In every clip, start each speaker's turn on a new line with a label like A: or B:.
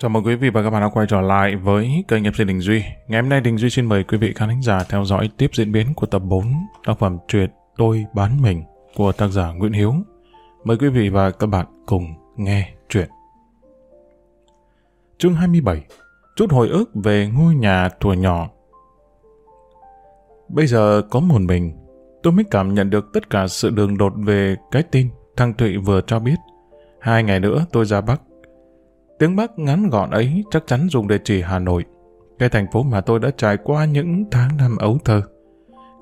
A: Chào mừng quý vị và các bạn đã quay trở lại với kênh MC Đình Duy. Ngày hôm nay Đình Duy xin mời quý vị khán giả theo dõi tiếp diễn biến của tập 4 tác phẩm truyện Tôi bán mình của tác giả Nguyễn Hiếu. Mời quý vị và các bạn cùng nghe truyện. Chương 27 Chút hồi ức về ngôi nhà thuở nhỏ Bây giờ có một mình, tôi mới cảm nhận được tất cả sự đường đột về cái tin thằng Thụy vừa cho biết. Hai ngày nữa tôi ra Bắc Tiếng Bắc ngắn gọn ấy chắc chắn dùng để chỉ Hà Nội, cái thành phố mà tôi đã trải qua những tháng năm ấu thơ.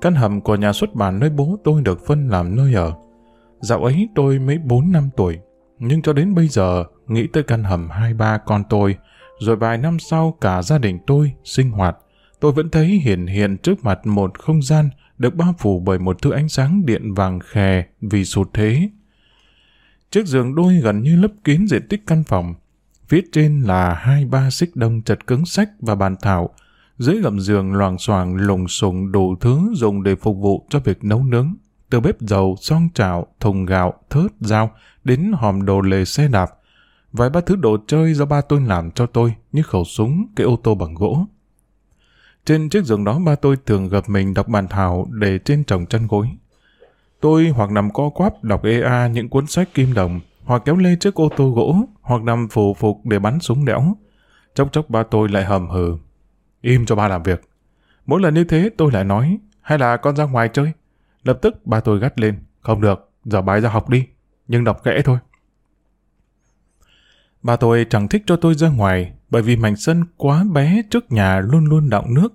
A: Căn hầm của nhà xuất bản nơi bố tôi được phân làm nơi ở. Dạo ấy tôi mới 4 năm tuổi, nhưng cho đến bây giờ nghĩ tới căn hầm hai ba con tôi, rồi vài năm sau cả gia đình tôi sinh hoạt, tôi vẫn thấy hiện hiện trước mặt một không gian được bao phủ bởi một thứ ánh sáng điện vàng khè vì sụt thế. Chiếc giường đôi gần như lấp kín diện tích căn phòng, Phía trên là hai ba xích đông chật cứng sách và bàn thảo. Dưới gầm giường loàng xoàng lùng sùng đủ thứ dùng để phục vụ cho việc nấu nướng. Từ bếp dầu, son chảo, thùng gạo, thớt, dao, đến hòm đồ lề xe đạp. Vài ba thứ đồ chơi do ba tôi làm cho tôi như khẩu súng, cái ô tô bằng gỗ. Trên chiếc giường đó ba tôi thường gặp mình đọc bàn thảo để trên trồng chân gối. Tôi hoặc nằm co quắp đọc EA những cuốn sách kim đồng, hoặc kéo lê chiếc ô tô gỗ, hoặc nằm phù phục để bắn súng đẽo. Chốc chốc ba tôi lại hầm hừ. Im cho ba làm việc. Mỗi lần như thế tôi lại nói, hay là con ra ngoài chơi? Lập tức ba tôi gắt lên, không được, giờ bài ra học đi, nhưng đọc kẽ thôi. Ba tôi chẳng thích cho tôi ra ngoài, bởi vì mảnh sân quá bé trước nhà luôn luôn đọng nước.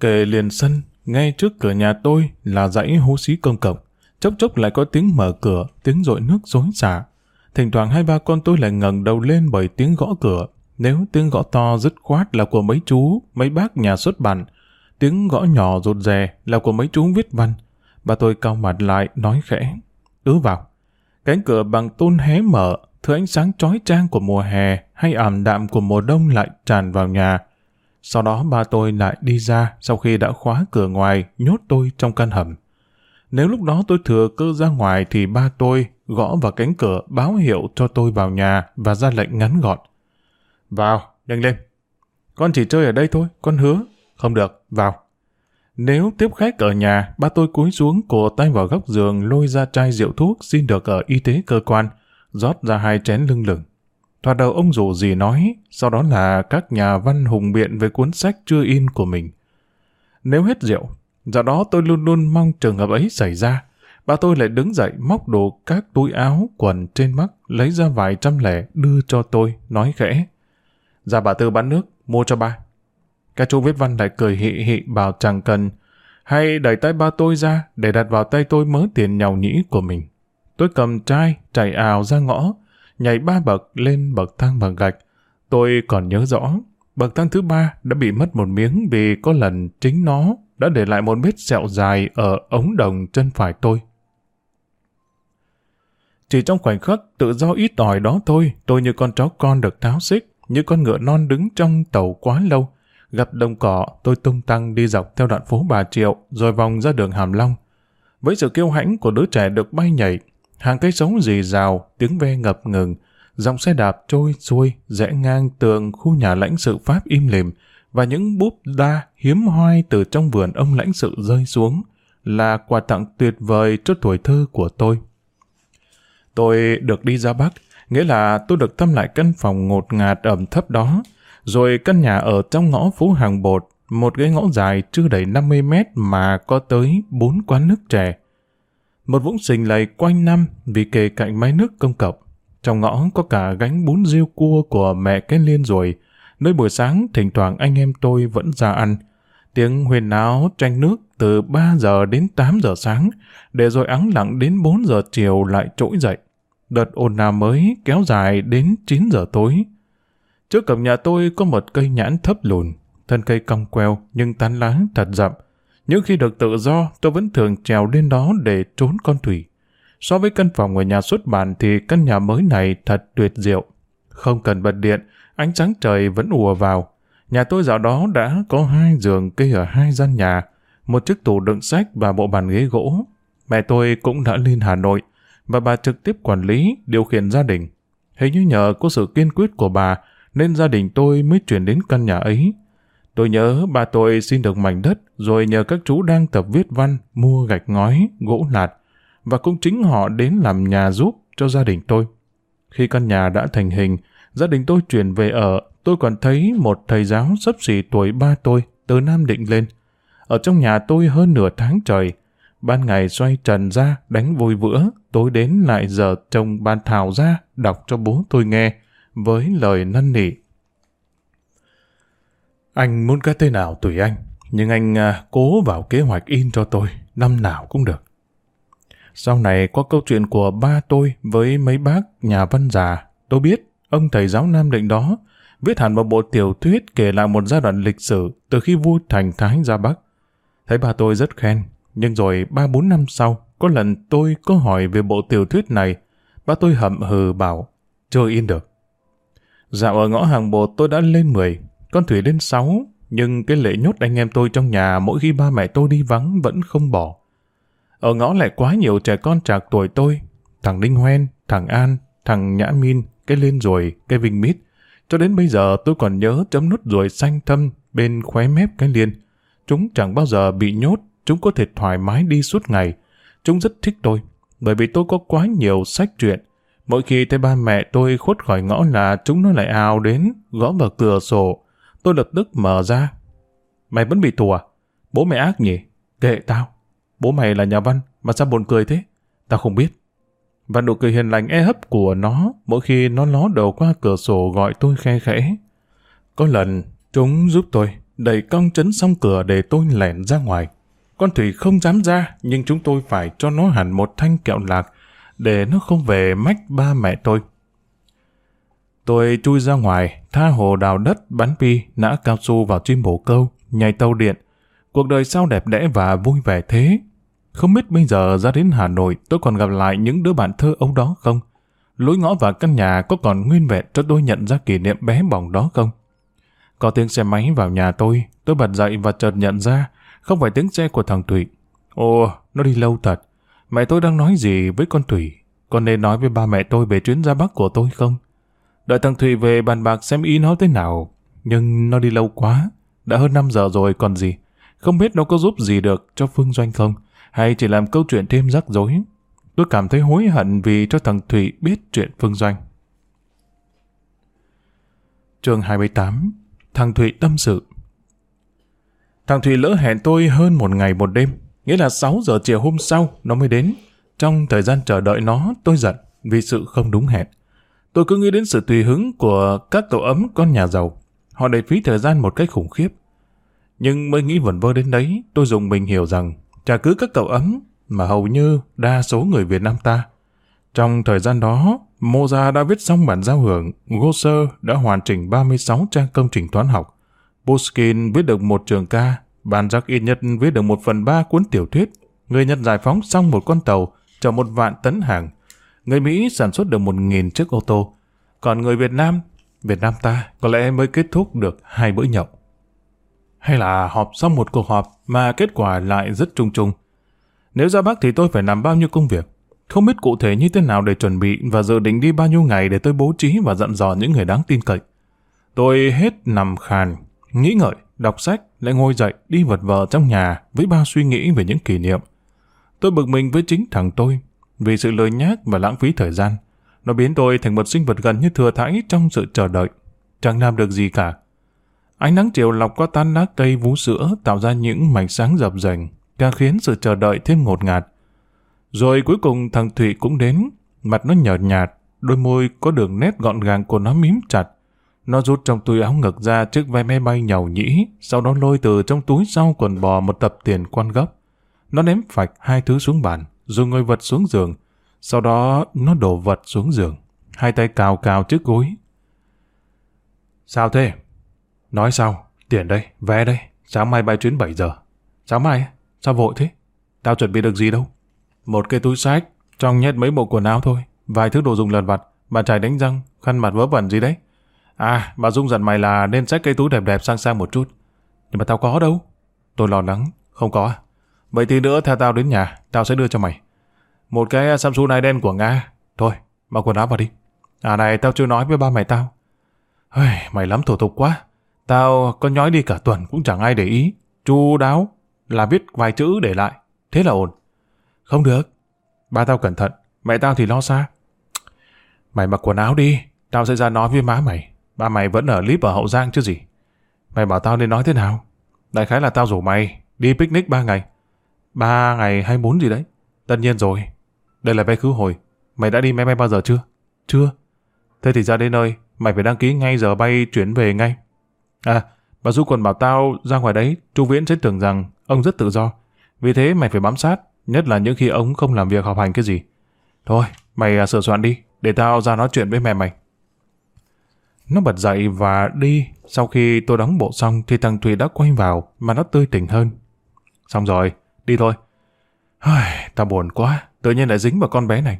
A: Kề liền sân, ngay trước cửa nhà tôi là dãy hố xí công cộng. Chốc chốc lại có tiếng mở cửa, tiếng rội nước rối xả. Thỉnh thoảng hai ba con tôi lại ngẩng đầu lên bởi tiếng gõ cửa. Nếu tiếng gõ to dứt khoát là của mấy chú, mấy bác nhà xuất bản. Tiếng gõ nhỏ rụt rè là của mấy chú viết văn. Bà tôi cau mặt lại, nói khẽ. Ứ vào. Cánh cửa bằng tôn hé mở, thứ ánh sáng chói chang của mùa hè hay ảm đạm của mùa đông lại tràn vào nhà. Sau đó ba tôi lại đi ra sau khi đã khóa cửa ngoài, nhốt tôi trong căn hầm. Nếu lúc đó tôi thừa cơ ra ngoài thì ba tôi gõ vào cánh cửa báo hiệu cho tôi vào nhà và ra lệnh ngắn gọn. Vào, nhanh lên. Con chỉ chơi ở đây thôi, con hứa. Không được, vào. Nếu tiếp khách ở nhà, ba tôi cúi xuống cổ tay vào góc giường lôi ra chai rượu thuốc xin được ở y tế cơ quan, rót ra hai chén lưng lửng. Thoạt đầu ông rủ gì nói, sau đó là các nhà văn hùng biện về cuốn sách chưa in của mình. Nếu hết rượu, do đó tôi luôn luôn mong trường hợp ấy xảy ra. Bà tôi lại đứng dậy móc đồ các túi áo, quần trên mắt, lấy ra vài trăm lẻ đưa cho tôi, nói khẽ. Ra bà Tư bán nước, mua cho ba. Các chú viết văn lại cười hị hị bảo chẳng cần, hay đẩy tay ba tôi ra để đặt vào tay tôi mớ tiền nhàu nhĩ của mình. Tôi cầm chai, chạy ào ra ngõ, nhảy ba bậc lên bậc thang bằng gạch. Tôi còn nhớ rõ, bậc thang thứ ba đã bị mất một miếng vì có lần chính nó đã để lại một vết sẹo dài ở ống đồng chân phải tôi. Chỉ trong khoảnh khắc tự do ít ỏi đó thôi, tôi như con chó con được tháo xích, như con ngựa non đứng trong tàu quá lâu. Gặp đồng cỏ, tôi tung tăng đi dọc theo đoạn phố Bà Triệu, rồi vòng ra đường Hàm Long. Với sự kiêu hãnh của đứa trẻ được bay nhảy, hàng cây sống rì rào, tiếng ve ngập ngừng, dòng xe đạp trôi xuôi, rẽ ngang tường khu nhà lãnh sự Pháp im lìm, và những búp đa hiếm hoai từ trong vườn ông lãnh sự rơi xuống, là quà tặng tuyệt vời cho tuổi thơ của tôi. Tôi được đi ra Bắc, nghĩa là tôi được thăm lại căn phòng ngột ngạt ẩm thấp đó, rồi căn nhà ở trong ngõ phố hàng bột, một cái ngõ dài chưa đầy 50 mét mà có tới bốn quán nước trẻ. Một vũng sình lầy quanh năm vì kề cạnh máy nước công cộng. Trong ngõ có cả gánh bún riêu cua của mẹ cái liên rồi, nơi buổi sáng thỉnh thoảng anh em tôi vẫn ra ăn. Tiếng huyền náo tranh nước từ 3 giờ đến 8 giờ sáng, để rồi ắng lặng đến 4 giờ chiều lại trỗi dậy. Đợt ồn ào mới kéo dài đến 9 giờ tối. Trước cổng nhà tôi có một cây nhãn thấp lùn, thân cây cong queo nhưng tán lá thật rậm. những khi được tự do, tôi vẫn thường trèo lên đó để trốn con thủy. So với căn phòng ở nhà xuất bản thì căn nhà mới này thật tuyệt diệu. Không cần bật điện, ánh sáng trời vẫn ùa vào. Nhà tôi dạo đó đã có hai giường kê ở hai gian nhà, một chiếc tủ đựng sách và bộ bàn ghế gỗ. Mẹ tôi cũng đã lên Hà Nội, và bà trực tiếp quản lý, điều khiển gia đình. Hình như nhờ có sự kiên quyết của bà, nên gia đình tôi mới chuyển đến căn nhà ấy. Tôi nhớ bà tôi xin được mảnh đất rồi nhờ các chú đang tập viết văn mua gạch ngói, gỗ lạt và cũng chính họ đến làm nhà giúp cho gia đình tôi. Khi căn nhà đã thành hình, gia đình tôi chuyển về ở, tôi còn thấy một thầy giáo sắp xỉ tuổi ba tôi từ Nam Định lên. Ở trong nhà tôi hơn nửa tháng trời, ban ngày xoay trần ra đánh vui vữa, tối đến lại giờ chồng ban thảo ra đọc cho bố tôi nghe với lời năn nỉ. Anh muốn cái tên nào tùy anh, nhưng anh à, cố vào kế hoạch in cho tôi, năm nào cũng được. Sau này có câu chuyện của ba tôi với mấy bác nhà văn già, tôi biết ông thầy giáo Nam Định đó viết hẳn một bộ tiểu thuyết kể lại một giai đoạn lịch sử từ khi vua Thành Thái ra Bắc. Thấy ba tôi rất khen, nhưng rồi ba bốn năm sau, có lần tôi có hỏi về bộ tiểu thuyết này, ba tôi hậm hừ bảo, chưa in được. Dạo ở ngõ hàng bột tôi đã lên 10, con Thủy lên 6, nhưng cái lệ nhốt anh em tôi trong nhà mỗi khi ba mẹ tôi đi vắng vẫn không bỏ. Ở ngõ lại quá nhiều trẻ con trạc tuổi tôi, thằng Đinh Hoen, thằng An, thằng Nhã Min, cái lên rồi, cái Vinh Mít. Cho đến bây giờ tôi còn nhớ chấm nút ruồi xanh thâm bên khóe mép cái liên. Chúng chẳng bao giờ bị nhốt, chúng có thể thoải mái đi suốt ngày. Chúng rất thích tôi, bởi vì tôi có quá nhiều sách truyện. Mỗi khi thấy ba mẹ tôi khuất khỏi ngõ là chúng nó lại ào đến, gõ vào cửa sổ. Tôi lập tức mở ra. Mày vẫn bị tù à? Bố mày ác nhỉ? Kệ tao. Bố mày là nhà văn, mà sao buồn cười thế? Tao không biết. Và nụ cười hiền lành e hấp của nó mỗi khi nó ló đầu qua cửa sổ gọi tôi khe khẽ. Có lần, chúng giúp tôi đẩy cong chấn xong cửa để tôi lẻn ra ngoài. Con Thủy không dám ra, nhưng chúng tôi phải cho nó hẳn một thanh kẹo lạc để nó không về mách ba mẹ tôi. Tôi chui ra ngoài, tha hồ đào đất, bắn pi, nã cao su vào chim bổ câu, nhảy tàu điện. Cuộc đời sao đẹp đẽ và vui vẻ thế. Không biết bây giờ ra đến Hà Nội tôi còn gặp lại những đứa bạn thơ ấu đó không? Lối ngõ và căn nhà có còn nguyên vẹn cho tôi nhận ra kỷ niệm bé bỏng đó không? Có tiếng xe máy vào nhà tôi, tôi bật dậy và chợt nhận ra không phải tiếng xe của thằng Thủy. Ồ, nó đi lâu thật. Mẹ tôi đang nói gì với con Thủy? Con nên nói với ba mẹ tôi về chuyến ra Bắc của tôi không? Đợi thằng Thủy về bàn bạc xem ý nó thế nào. Nhưng nó đi lâu quá. Đã hơn 5 giờ rồi còn gì. Không biết nó có giúp gì được cho Phương Doanh không? Hay chỉ làm câu chuyện thêm rắc rối? Tôi cảm thấy hối hận vì cho thằng Thủy biết chuyện Phương Doanh. chương 28 Thằng Thủy tâm sự Thằng Thủy lỡ hẹn tôi hơn một ngày một đêm, nghĩa là 6 giờ chiều hôm sau nó mới đến. Trong thời gian chờ đợi nó, tôi giận vì sự không đúng hẹn. Tôi cứ nghĩ đến sự tùy hứng của các cậu ấm con nhà giàu. Họ đầy phí thời gian một cách khủng khiếp. Nhưng mới nghĩ vẩn vơ đến đấy, tôi dùng mình hiểu rằng chả cứ các cậu ấm mà hầu như đa số người Việt Nam ta. Trong thời gian đó, Moza đã viết xong bản giao hưởng, Gosser đã hoàn chỉnh 36 trang công trình toán học, Pushkin viết được một trường ca, Ban Giác Yên Nhất viết được một phần ba cuốn tiểu thuyết, người Nhật giải phóng xong một con tàu, chở một vạn tấn hàng, người Mỹ sản xuất được một nghìn chiếc ô tô, còn người Việt Nam, Việt Nam ta có lẽ mới kết thúc được hai bữa nhậu. Hay là họp xong một cuộc họp mà kết quả lại rất trung trung. Nếu ra Bắc thì tôi phải làm bao nhiêu công việc, không biết cụ thể như thế nào để chuẩn bị và dự định đi bao nhiêu ngày để tôi bố trí và dặn dò những người đáng tin cậy. Tôi hết nằm khàn, nghĩ ngợi, đọc sách, lại ngồi dậy đi vật vờ trong nhà với bao suy nghĩ về những kỷ niệm. Tôi bực mình với chính thằng tôi vì sự lười nhác và lãng phí thời gian. Nó biến tôi thành một sinh vật gần như thừa thãi trong sự chờ đợi. Chẳng làm được gì cả. Ánh nắng chiều lọc qua tan lá cây vú sữa tạo ra những mảnh sáng dập dềnh, càng khiến sự chờ đợi thêm ngột ngạt. Rồi cuối cùng thằng Thụy cũng đến, mặt nó nhợt nhạt, đôi môi có đường nét gọn gàng của nó mím chặt. Nó rút trong túi áo ngực ra chiếc vé máy bay nhàu nhĩ, sau đó lôi từ trong túi sau quần bò một tập tiền quan gốc. Nó ném phạch hai thứ xuống bàn, rồi ngồi vật xuống giường. Sau đó nó đổ vật xuống giường, hai tay cào cào trước gối. Sao thế? Nói sao? Tiền đây, vé đây, sáng mai bay chuyến 7 giờ. Sáng mai? Sao vội thế? Tao chuẩn bị được gì đâu. Một cái túi sách, trong nhét mấy bộ quần áo thôi, vài thứ đồ dùng lặt vặt, bà chải đánh răng, khăn mặt vớ vẩn gì đấy. À, bà Dung dặn mày là nên xách cái túi đẹp đẹp sang sang một chút. Nhưng mà tao có đâu. Tôi lo lắng, không có à? Vậy thì nữa theo tao đến nhà, tao sẽ đưa cho mày. Một cái Samsung này đen của Nga. Thôi, mặc quần áo vào đi. À này, tao chưa nói với ba mày tao. Hây, mày lắm thủ tục quá. Tao có nhói đi cả tuần cũng chẳng ai để ý. Chu đáo là viết vài chữ để lại. Thế là ổn. Không được. Ba tao cẩn thận. Mẹ tao thì lo xa. Mày mặc quần áo đi. Tao sẽ ra nói với má mày. Ba mày vẫn ở clip ở Hậu Giang chứ gì. Mày bảo tao nên nói thế nào? Đại khái là tao rủ mày đi picnic ba ngày. Ba ngày hay bốn gì đấy? Tất nhiên rồi. Đây là vé khứ hồi. Mày đã đi máy bay bao giờ chưa? Chưa. Thế thì ra đến nơi, mày phải đăng ký ngay giờ bay chuyển về ngay. À, bà Du còn bảo tao ra ngoài đấy, Chu Viễn sẽ tưởng rằng ông rất tự do. Vì thế mày phải bám sát, nhất là những khi ông không làm việc học hành cái gì. Thôi, mày à, sửa soạn đi, để tao ra nói chuyện với mẹ mày. Nó bật dậy và đi, sau khi tôi đóng bộ xong thì thằng Thùy đã quay vào mà nó tươi tỉnh hơn. Xong rồi, đi thôi. Ai, tao buồn quá, tự nhiên lại dính vào con bé này.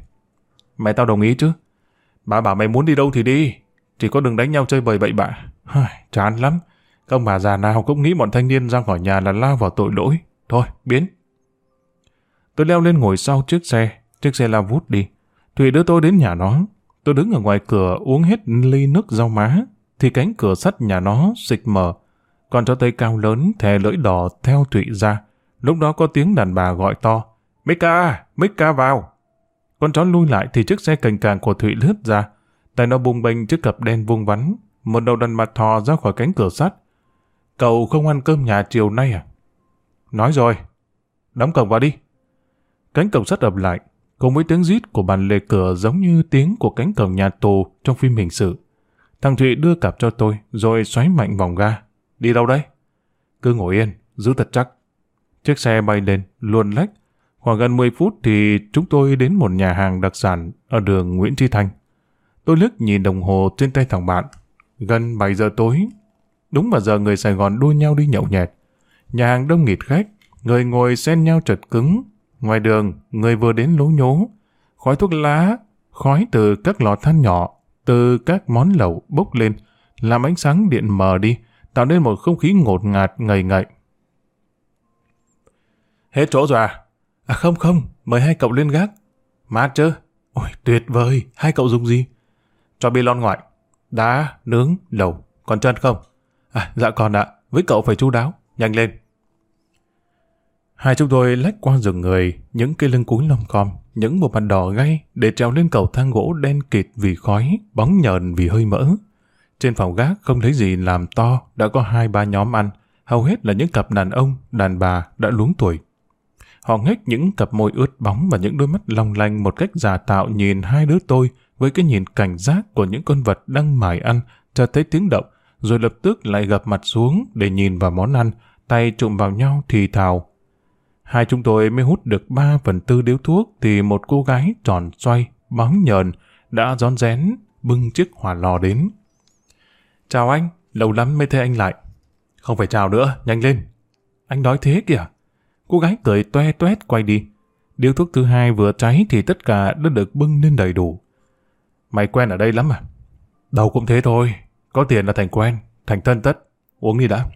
A: Mẹ tao đồng ý chứ? Bà bảo mày muốn đi đâu thì đi, chỉ có đừng đánh nhau chơi bời bậy bạ. Chán lắm, công bà già nào cũng nghĩ bọn thanh niên ra khỏi nhà là lao vào tội lỗi. Thôi, biến. Tôi leo lên ngồi sau chiếc xe, chiếc xe lao vút đi. Thủy đưa tôi đến nhà nó. Tôi đứng ở ngoài cửa uống hết ly nước rau má, thì cánh cửa sắt nhà nó xịch mở. Còn cho tay cao lớn thè lưỡi đỏ theo Thụy ra. Lúc đó có tiếng đàn bà gọi to. Mika, Mika vào. Con chó lui lại thì chiếc xe cành càng của Thụy lướt ra. Tay nó bung bênh chiếc cặp đen vuông vắn. Một đầu đàn mặt thò ra khỏi cánh cửa sắt. Cậu không ăn cơm nhà chiều nay à? Nói rồi. Đóng cổng vào đi. Cánh cổng sắt ập lại, cùng với tiếng rít của bàn lề cửa giống như tiếng của cánh cổng nhà tù trong phim hình sự. Thằng Thụy đưa cặp cho tôi, rồi xoáy mạnh vòng ga. Đi đâu đấy? Cứ ngồi yên, giữ thật chắc. Chiếc xe bay lên, luồn lách. Khoảng gần 10 phút thì chúng tôi đến một nhà hàng đặc sản ở đường Nguyễn Tri Thanh. Tôi liếc nhìn đồng hồ trên tay thằng bạn. Gần 7 giờ tối. Đúng vào giờ người Sài Gòn đua nhau đi nhậu nhẹt. Nhà hàng đông nghịt khách, người ngồi xen nhau trật cứng. Ngoài đường, người vừa đến lố nhố. Khói thuốc lá, khói từ các lò than nhỏ, từ các món lẩu bốc lên, làm ánh sáng điện mờ đi, tạo nên một không khí ngột ngạt ngầy ngậy. Hết chỗ rồi à? À không không, mời hai cậu lên gác. Mát chứ? Ôi, tuyệt vời, hai cậu dùng gì? Cho bê lon ngoại. Đá, nướng, lẩu, còn chân không? À, dạ còn ạ, với cậu phải chú đáo, nhanh lên. Hai chúng tôi lách qua rừng người, những cây lưng cúi lom com, những bộ mặt đỏ gay để trèo lên cầu thang gỗ đen kịt vì khói, bóng nhờn vì hơi mỡ. Trên phòng gác không thấy gì làm to, đã có hai ba nhóm ăn, hầu hết là những cặp đàn ông, đàn bà đã luống tuổi. Họ nghếch những cặp môi ướt bóng và những đôi mắt long lanh một cách giả tạo nhìn hai đứa tôi với cái nhìn cảnh giác của những con vật đang mải ăn, cho thấy tiếng động, rồi lập tức lại gập mặt xuống để nhìn vào món ăn, tay trụm vào nhau thì thào. Hai chúng tôi mới hút được ba phần tư điếu thuốc thì một cô gái tròn xoay, bóng nhờn, đã rón rén bưng chiếc hỏa lò đến. Chào anh, lâu lắm mới thấy anh lại. Không phải chào nữa, nhanh lên. Anh đói thế kìa. Cô gái cười toe toét quay đi. Điếu thuốc thứ hai vừa cháy thì tất cả đã được bưng lên đầy đủ. Mày quen ở đây lắm à? Đâu cũng thế thôi. Có tiền là thành quen, thành thân tất. Uống đi đã.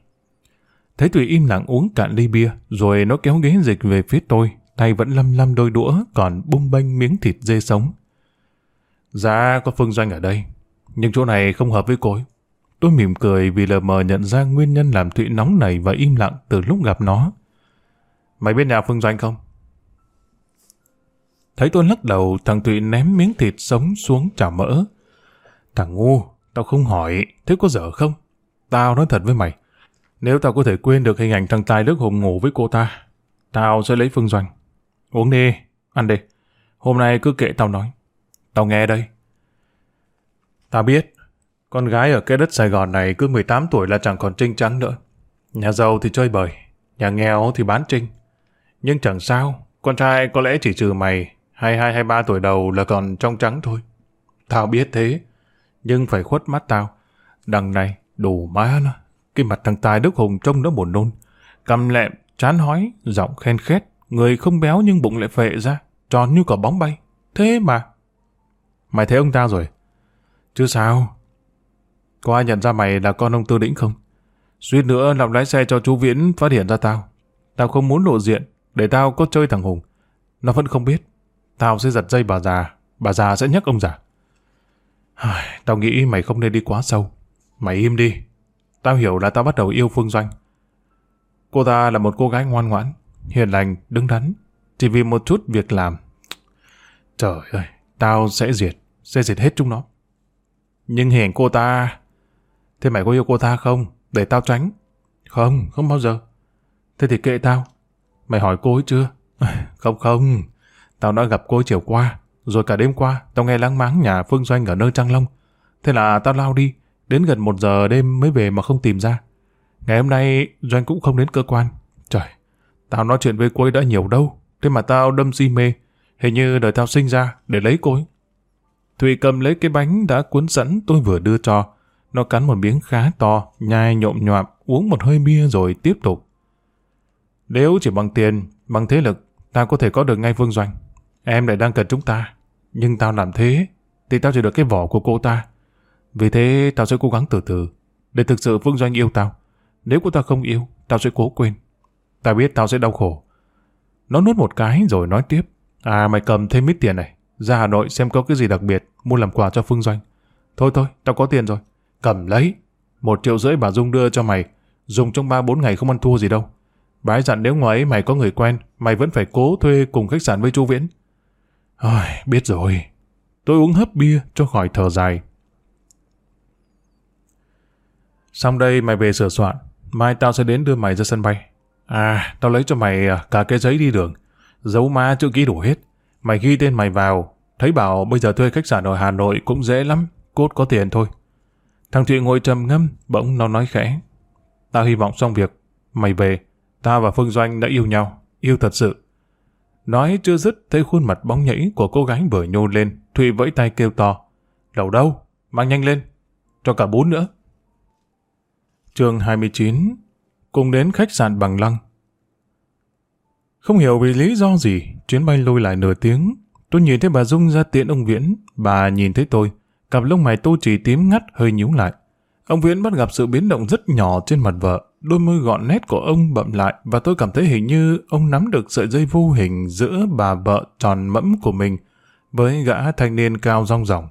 A: Thấy Tùy im lặng uống cạn ly bia, rồi nó kéo ghế dịch về phía tôi, tay vẫn lăm lăm đôi đũa, còn bung bênh miếng thịt dê sống. Dạ, có Phương Doanh ở đây, nhưng chỗ này không hợp với cô ấy. Tôi mỉm cười vì lờ mờ nhận ra nguyên nhân làm Thụy nóng này và im lặng từ lúc gặp nó. Mày biết nhà Phương Doanh không? Thấy tôi lắc đầu, thằng Thụy ném miếng thịt sống xuống chảo mỡ. Thằng ngu, tao không hỏi, thế có dở không? Tao nói thật với mày, nếu tao có thể quên được hình ảnh thằng Tài Đức Hùng ngủ với cô ta, tao sẽ lấy Phương Doanh. Uống đi, ăn đi. Hôm nay cứ kệ tao nói. Tao nghe đây. Tao biết, con gái ở cái đất Sài Gòn này cứ 18 tuổi là chẳng còn trinh trắng nữa. Nhà giàu thì chơi bời, nhà nghèo thì bán trinh. Nhưng chẳng sao, con trai có lẽ chỉ trừ mày 22-23 tuổi đầu là còn trong trắng thôi. Tao biết thế, nhưng phải khuất mắt tao. Đằng này, đủ má nó. Cái mặt thằng Tài Đức Hùng trông nó buồn nôn. Cầm lẹm, chán hói, giọng khen khét. Người không béo nhưng bụng lại phệ ra, tròn như quả bóng bay. Thế mà. Mày thấy ông ta rồi? Chứ sao? Có ai nhận ra mày là con ông Tư Đĩnh không? Suýt nữa làm lái xe cho chú Viễn phát hiện ra tao. Tao không muốn lộ diện, để tao có chơi thằng Hùng. Nó vẫn không biết. Tao sẽ giật dây bà già, bà già sẽ nhắc ông già. Tao nghĩ mày không nên đi quá sâu. Mày im đi. Tao hiểu là tao bắt đầu yêu Phương Doanh. Cô ta là một cô gái ngoan ngoãn, hiền lành, đứng đắn. Chỉ vì một chút việc làm. Trời ơi, tao sẽ diệt, sẽ diệt hết chúng nó. Nhưng hình cô ta... Thế mày có yêu cô ta không? Để tao tránh. Không, không bao giờ. Thế thì kệ tao. Mày hỏi cô ấy chưa? Không không, tao đã gặp cô ấy chiều qua. Rồi cả đêm qua, tao nghe láng máng nhà Phương Doanh ở nơi Trăng Long. Thế là tao lao đi, đến gần một giờ đêm mới về mà không tìm ra. Ngày hôm nay, Doanh cũng không đến cơ quan. Trời, tao nói chuyện với cô ấy đã nhiều đâu. Thế mà tao đâm si mê. Hình như đời tao sinh ra để lấy cô ấy. Thùy cầm lấy cái bánh đã cuốn sẵn tôi vừa đưa cho. Nó cắn một miếng khá to, nhai nhộm nhọm, uống một hơi bia rồi tiếp tục. Nếu chỉ bằng tiền, bằng thế lực, tao có thể có được ngay Phương Doanh. Em lại đang cần chúng ta. Nhưng tao làm thế, thì tao chỉ được cái vỏ của cô ta. Vì thế tao sẽ cố gắng từ từ, để thực sự Phương Doanh yêu tao. Nếu cô ta không yêu, tao sẽ cố quên. Tao biết tao sẽ đau khổ. Nó nuốt một cái rồi nói tiếp. À mày cầm thêm ít tiền này. Ra Hà Nội xem có cái gì đặc biệt, mua làm quà cho Phương Doanh. Thôi thôi, tao có tiền rồi. Cầm lấy. Một triệu rưỡi bà Dung đưa cho mày. Dùng trong ba bốn ngày không ăn thua gì đâu. Bà ấy dặn nếu ngoài ấy mày có người quen, mày vẫn phải cố thuê cùng khách sạn với chú Viễn. Ôi, biết rồi. Tôi uống hấp bia cho khỏi thở dài. Xong đây mày về sửa soạn. Mai tao sẽ đến đưa mày ra sân bay. À, tao lấy cho mày à, cả cái giấy đi đường. Dấu má chữ ký đủ hết. Mày ghi tên mày vào. Thấy bảo bây giờ thuê khách sạn ở Hà Nội cũng dễ lắm. Cốt có tiền thôi. Thằng chị ngồi trầm ngâm, bỗng nó nói khẽ. Tao hy vọng xong việc. Mày về. Ta và Phương Doanh đã yêu nhau. Yêu thật sự. Nói chưa dứt thấy khuôn mặt bóng nhảy của cô gái vừa nhô lên. Thụy vẫy tay kêu to. Đầu đâu? Mang nhanh lên. Cho cả bốn nữa. chương 29 Cùng đến khách sạn bằng lăng. Không hiểu vì lý do gì, chuyến bay lùi lại nửa tiếng. Tôi nhìn thấy bà Dung ra tiện ông Viễn, bà nhìn thấy tôi. Cặp lông mày tô chỉ tím ngắt hơi nhíu lại. Ông Viễn bắt gặp sự biến động rất nhỏ trên mặt vợ, đôi môi gọn nét của ông bậm lại và tôi cảm thấy hình như ông nắm được sợi dây vô hình giữa bà vợ tròn mẫm của mình với gã thanh niên cao rong ròng.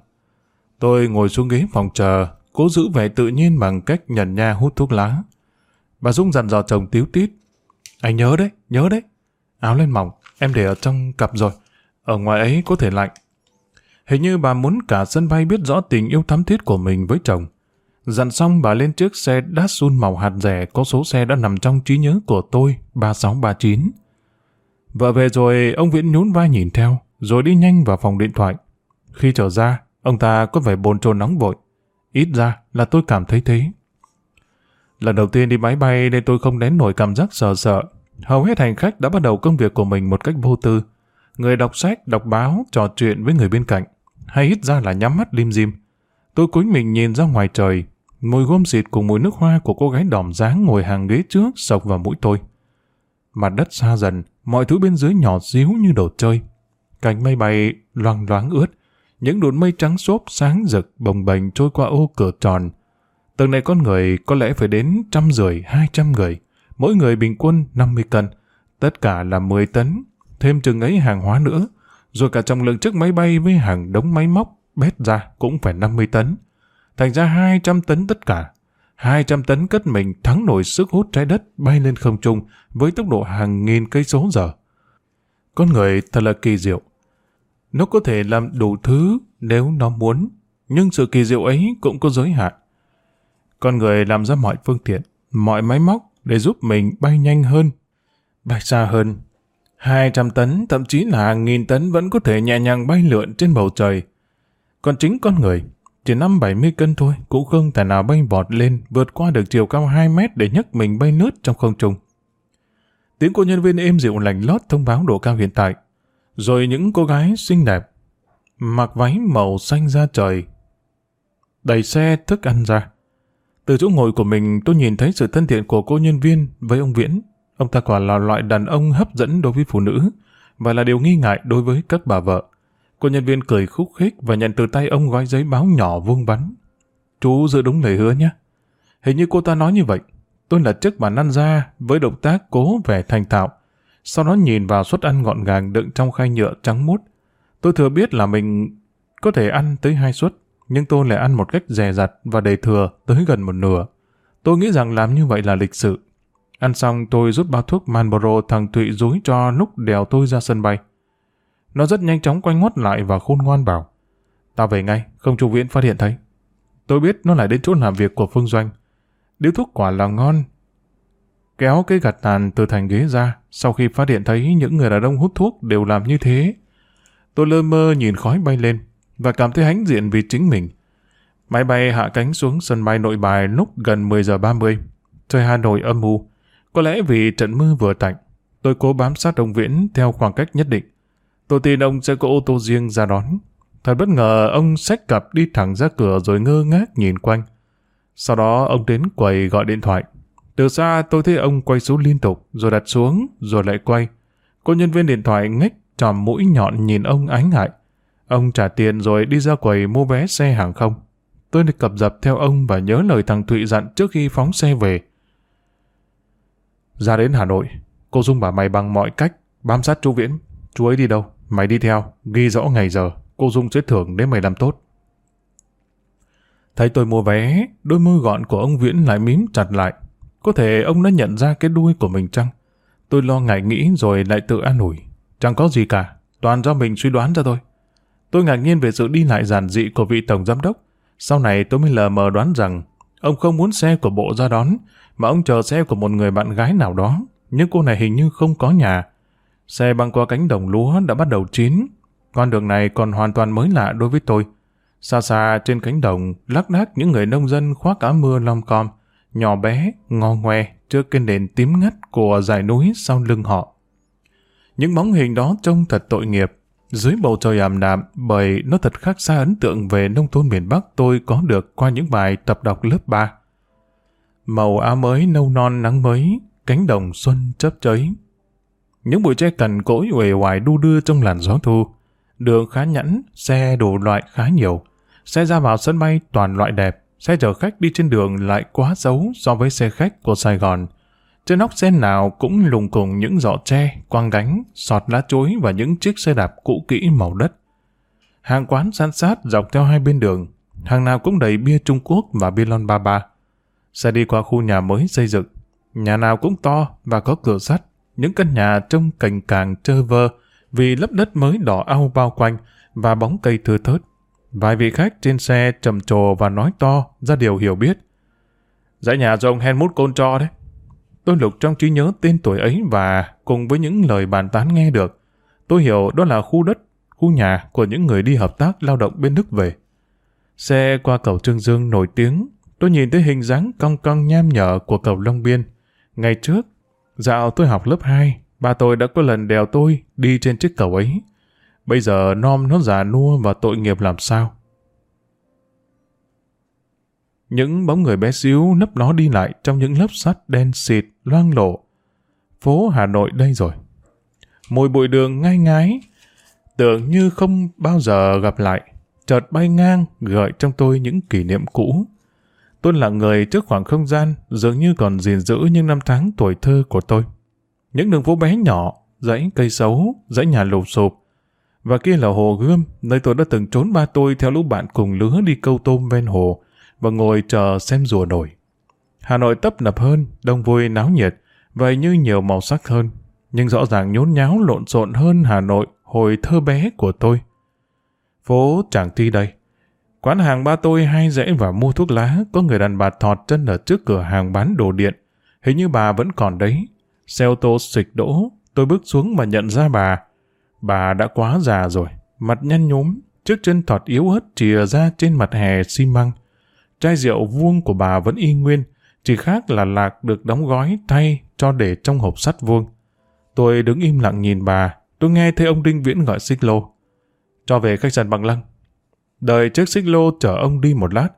A: Tôi ngồi xuống ghế phòng chờ, cố giữ vẻ tự nhiên bằng cách nhần nha hút thuốc lá. Bà Dung dặn dò chồng tiếu tít. Anh nhớ đấy, nhớ đấy. Áo lên mỏng, em để ở trong cặp rồi. Ở ngoài ấy có thể lạnh. Hình như bà muốn cả sân bay biết rõ tình yêu thắm thiết của mình với chồng. Dặn xong bà lên trước xe Datsun màu hạt rẻ có số xe đã nằm trong trí nhớ của tôi, 3639. Vợ về rồi, ông Viễn nhún vai nhìn theo, rồi đi nhanh vào phòng điện thoại. Khi trở ra, ông ta có vẻ bồn chồn nóng vội. Ít ra là tôi cảm thấy thế. Lần đầu tiên đi máy bay nên tôi không nén nổi cảm giác sợ sợ. Hầu hết hành khách đã bắt đầu công việc của mình một cách vô tư. Người đọc sách, đọc báo, trò chuyện với người bên cạnh. Hay ít ra là nhắm mắt lim dim. Tôi cúi mình nhìn ra ngoài trời, Mùi gôm xịt cùng mùi nước hoa của cô gái đỏm dáng ngồi hàng ghế trước sộc vào mũi tôi. Mặt đất xa dần, mọi thứ bên dưới nhỏ xíu như đồ chơi. Cành mây bay loang loáng ướt, những đụn mây trắng xốp sáng rực bồng bềnh trôi qua ô cửa tròn. Tầng này con người có lẽ phải đến trăm rưỡi, hai trăm người, mỗi người bình quân 50 cân, tất cả là 10 tấn, thêm chừng ấy hàng hóa nữa, rồi cả trọng lượng chiếc máy bay với hàng đống máy móc bét ra cũng phải 50 tấn thành ra 200 tấn tất cả. 200 tấn cất mình thắng nổi sức hút trái đất bay lên không trung với tốc độ hàng nghìn cây số giờ. Con người thật là kỳ diệu. Nó có thể làm đủ thứ nếu nó muốn, nhưng sự kỳ diệu ấy cũng có giới hạn. Con người làm ra mọi phương tiện, mọi máy móc để giúp mình bay nhanh hơn, bay xa hơn. 200 tấn, thậm chí là hàng nghìn tấn vẫn có thể nhẹ nhàng bay lượn trên bầu trời. Còn chính con người chỉ năm 70 cân thôi, cũng không thể nào bay vọt lên, vượt qua được chiều cao 2 mét để nhấc mình bay lướt trong không trung. Tiếng cô nhân viên êm dịu lành lót thông báo độ cao hiện tại. Rồi những cô gái xinh đẹp, mặc váy màu xanh da trời, đẩy xe thức ăn ra. Từ chỗ ngồi của mình tôi nhìn thấy sự thân thiện của cô nhân viên với ông Viễn. Ông ta quả là loại đàn ông hấp dẫn đối với phụ nữ và là điều nghi ngại đối với các bà vợ. Cô nhân viên cười khúc khích và nhận từ tay ông gói giấy báo nhỏ vuông vắn. Chú giữ đúng lời hứa nhé. Hình như cô ta nói như vậy. Tôi lật chiếc bàn ăn ra với động tác cố vẻ thành thạo. Sau đó nhìn vào suất ăn gọn gàng đựng trong khay nhựa trắng mút. Tôi thừa biết là mình có thể ăn tới hai suất. nhưng tôi lại ăn một cách dè dặt và đầy thừa tới gần một nửa. Tôi nghĩ rằng làm như vậy là lịch sự. Ăn xong tôi rút bao thuốc Marlboro thằng Thụy dúi cho lúc đèo tôi ra sân bay. Nó rất nhanh chóng quay ngoắt lại và khôn ngoan bảo. Tao về ngay, không chú Viễn phát hiện thấy. Tôi biết nó lại đến chỗ làm việc của Phương Doanh. Điếu thuốc quả là ngon. Kéo cái gạt tàn từ thành ghế ra, sau khi phát hiện thấy những người đàn ông hút thuốc đều làm như thế. Tôi lơ mơ nhìn khói bay lên, và cảm thấy hãnh diện vì chính mình. Máy bay hạ cánh xuống sân bay nội bài lúc gần 10 giờ 30. Trời Hà Nội âm u. Có lẽ vì trận mưa vừa tạnh, tôi cố bám sát ông Viễn theo khoảng cách nhất định. Tôi tin ông sẽ có ô tô riêng ra đón. Thật bất ngờ ông xách cặp đi thẳng ra cửa rồi ngơ ngác nhìn quanh. Sau đó ông đến quầy gọi điện thoại. Từ xa tôi thấy ông quay số liên tục, rồi đặt xuống, rồi lại quay. Cô nhân viên điện thoại ngách tròm mũi nhọn nhìn ông ánh ngại. Ông trả tiền rồi đi ra quầy mua vé xe hàng không. Tôi được cập dập theo ông và nhớ lời thằng Thụy dặn trước khi phóng xe về. Ra đến Hà Nội, cô Dung bảo mày bằng mọi cách bám sát chú Viễn. Chú ấy đi đâu? Mày đi theo, ghi rõ ngày giờ. Cô Dung sẽ thưởng nếu mày làm tốt. Thấy tôi mua vé, đôi môi gọn của ông Viễn lại mím chặt lại. Có thể ông đã nhận ra cái đuôi của mình chăng? Tôi lo ngại nghĩ rồi lại tự an ủi. Chẳng có gì cả, toàn do mình suy đoán ra thôi. Tôi ngạc nhiên về sự đi lại giản dị của vị tổng giám đốc. Sau này tôi mới lờ mờ đoán rằng ông không muốn xe của bộ ra đón, mà ông chờ xe của một người bạn gái nào đó. Nhưng cô này hình như không có nhà. Xe băng qua cánh đồng lúa đã bắt đầu chín. Con đường này còn hoàn toàn mới lạ đối với tôi. Xa xa trên cánh đồng, lác đác những người nông dân khoác áo mưa lom com, nhỏ bé, ngo ngoe trước cái nền tím ngắt của dải núi sau lưng họ. Những bóng hình đó trông thật tội nghiệp, dưới bầu trời ảm đạm bởi nó thật khác xa ấn tượng về nông thôn miền Bắc tôi có được qua những bài tập đọc lớp 3. Màu áo mới nâu non nắng mới, cánh đồng xuân chớp cháy. Những bụi tre cằn cỗi uể oải đu đưa trong làn gió thu. Đường khá nhẵn, xe đủ loại khá nhiều. Xe ra vào sân bay toàn loại đẹp, xe chở khách đi trên đường lại quá xấu so với xe khách của Sài Gòn. Trên nóc xe nào cũng lùng cùng những giỏ tre, quang gánh, sọt lá chuối và những chiếc xe đạp cũ kỹ màu đất. Hàng quán san sát dọc theo hai bên đường, hàng nào cũng đầy bia Trung Quốc và bia lon ba ba. Xe đi qua khu nhà mới xây dựng, nhà nào cũng to và có cửa sắt, những căn nhà trông cành càng trơ vơ vì lớp đất mới đỏ ao bao quanh và bóng cây thưa thớt. Vài vị khách trên xe trầm trồ và nói to ra điều hiểu biết. Dãy nhà do ông Helmut Kohl cho đấy. Tôi lục trong trí nhớ tên tuổi ấy và cùng với những lời bàn tán nghe được, tôi hiểu đó là khu đất, khu nhà của những người đi hợp tác lao động bên Đức về. Xe qua cầu Trương Dương nổi tiếng, tôi nhìn thấy hình dáng cong cong nham nhở của cầu Long Biên. Ngày trước, dạo tôi học lớp 2, ba tôi đã có lần đèo tôi đi trên chiếc cầu ấy. Bây giờ non nó già nua và tội nghiệp làm sao? Những bóng người bé xíu nấp ló đi lại trong những lớp sắt đen xịt, loang lộ. Phố Hà Nội đây rồi. Mùi bụi đường ngai ngái, tưởng như không bao giờ gặp lại, chợt bay ngang gợi trong tôi những kỷ niệm cũ. Tôi là người trước khoảng không gian, dường như còn gìn giữ những năm tháng tuổi thơ của tôi. Những đường phố bé nhỏ, dãy cây xấu, dãy nhà lụp sụp. Và kia là hồ Gươm, nơi tôi đã từng trốn ba tôi theo lũ bạn cùng lứa đi câu tôm ven hồ, và ngồi chờ xem rùa nổi. Hà Nội tấp nập hơn, đông vui náo nhiệt, vậy như nhiều màu sắc hơn, nhưng rõ ràng nhốn nháo lộn xộn hơn Hà Nội hồi thơ bé của tôi. Phố Tràng Ti đây. Quán hàng ba tôi hay dễ vào mua thuốc lá, có người đàn bà thọt chân ở trước cửa hàng bán đồ điện. Hình như bà vẫn còn đấy. Xe ô tô xịch đỗ, tôi bước xuống mà nhận ra bà. Bà đã quá già rồi, mặt nhăn nhúm, trước chân thọt yếu ớt chìa ra trên mặt hè xi măng. Chai rượu vuông của bà vẫn y nguyên, chỉ khác là lạc được đóng gói thay cho để trong hộp sắt vuông. Tôi đứng im lặng nhìn bà, tôi nghe thấy ông Đinh Viễn gọi xích lô. Cho về khách sạn bằng lăng. Đợi chiếc xích lô chở ông đi một lát,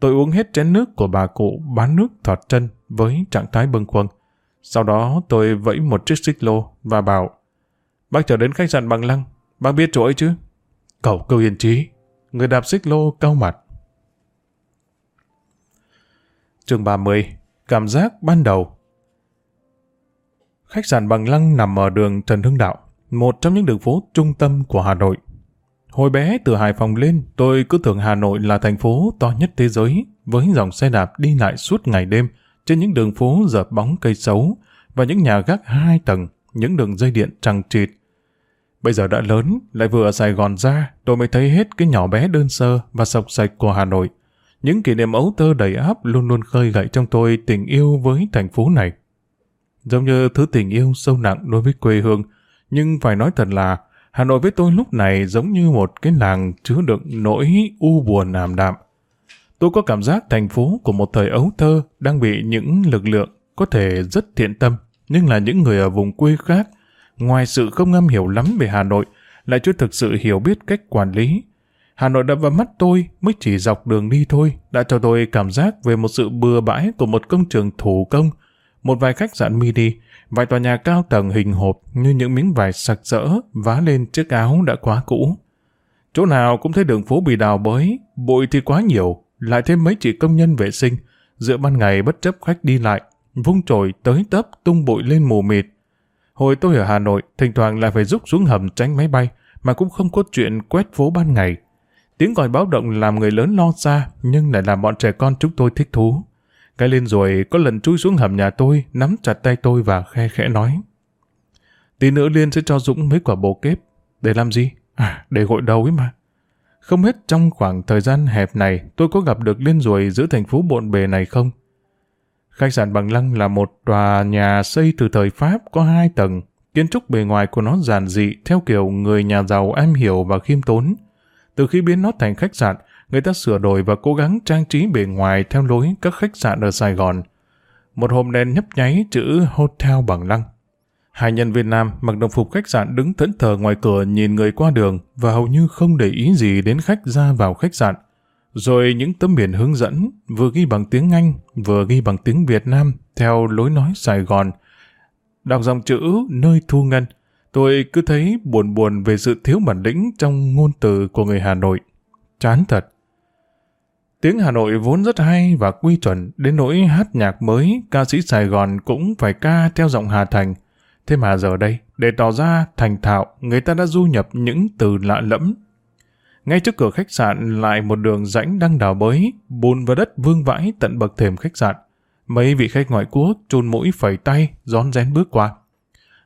A: tôi uống hết chén nước của bà cụ bán nước thọt chân với trạng thái bâng khuâng. Sau đó tôi vẫy một chiếc xích lô và bảo Bác trở đến khách sạn bằng lăng, bác biết chỗ ấy chứ? Cậu câu yên trí, người đạp xích lô cao mặt. Chương 30 Cảm giác ban đầu Khách sạn Bằng Lăng nằm ở đường Trần Hưng Đạo, một trong những đường phố trung tâm của Hà Nội. Hồi bé từ Hải Phòng lên, tôi cứ tưởng Hà Nội là thành phố to nhất thế giới, với dòng xe đạp đi lại suốt ngày đêm, trên những đường phố dợp bóng cây xấu, và những nhà gác hai tầng, những đường dây điện trăng trịt. Bây giờ đã lớn, lại vừa ở Sài Gòn ra, tôi mới thấy hết cái nhỏ bé đơn sơ và sọc sạch của Hà Nội. Những kỷ niệm ấu tơ đầy áp luôn luôn khơi gậy trong tôi tình yêu với thành phố này. Giống như thứ tình yêu sâu nặng đối với quê hương, nhưng phải nói thật là Hà Nội với tôi lúc này giống như một cái làng chứa đựng nỗi u buồn ảm đạm. Tôi có cảm giác thành phố của một thời ấu thơ đang bị những lực lượng có thể rất thiện tâm, nhưng là những người ở vùng quê khác, ngoài sự không ngâm hiểu lắm về Hà Nội, lại chưa thực sự hiểu biết cách quản lý. Hà Nội đập vào mắt tôi mới chỉ dọc đường đi thôi, đã cho tôi cảm giác về một sự bừa bãi của một công trường thủ công, một vài khách sạn mini, vài tòa nhà cao tầng hình hộp như những miếng vải sặc sỡ vá lên chiếc áo đã quá cũ. Chỗ nào cũng thấy đường phố bị đào bới, bụi thì quá nhiều, lại thêm mấy chị công nhân vệ sinh, giữa ban ngày bất chấp khách đi lại, vung trồi tới tấp tung bụi lên mù mịt. Hồi tôi ở Hà Nội, thỉnh thoảng lại phải rút xuống hầm tránh máy bay, mà cũng không có chuyện quét phố ban ngày. Tiếng còi báo động làm người lớn lo xa, nhưng lại làm bọn trẻ con chúng tôi thích thú. Cái lên rồi có lần chui xuống hầm nhà tôi, nắm chặt tay tôi và khe khẽ nói. Tí nữa Liên sẽ cho Dũng mấy quả bồ kép. Để làm gì? À, để gội đầu ấy mà. Không biết trong khoảng thời gian hẹp này tôi có gặp được Liên ruồi giữa thành phố bộn bề này không? Khách sạn Bằng Lăng là một tòa nhà xây từ thời Pháp có hai tầng. Kiến trúc bề ngoài của nó giản dị theo kiểu người nhà giàu am hiểu và khiêm tốn. Từ khi biến nó thành khách sạn, người ta sửa đổi và cố gắng trang trí bề ngoài theo lối các khách sạn ở Sài Gòn. Một hôm đèn nhấp nháy chữ Hotel Bằng Lăng. Hai nhân viên nam mặc đồng phục khách sạn đứng thẫn thờ ngoài cửa nhìn người qua đường và hầu như không để ý gì đến khách ra vào khách sạn. Rồi những tấm biển hướng dẫn vừa ghi bằng tiếng Anh vừa ghi bằng tiếng Việt Nam theo lối nói Sài Gòn. Đọc dòng chữ nơi thu ngân, tôi cứ thấy buồn buồn về sự thiếu bản lĩnh trong ngôn từ của người Hà Nội. Chán thật. Tiếng Hà Nội vốn rất hay và quy chuẩn, đến nỗi hát nhạc mới, ca sĩ Sài Gòn cũng phải ca theo giọng Hà Thành. Thế mà giờ đây, để tỏ ra thành thạo, người ta đã du nhập những từ lạ lẫm. Ngay trước cửa khách sạn lại một đường rãnh đang đào bới, bùn và đất vương vãi tận bậc thềm khách sạn. Mấy vị khách ngoại quốc chun mũi phẩy tay, rón rén bước qua.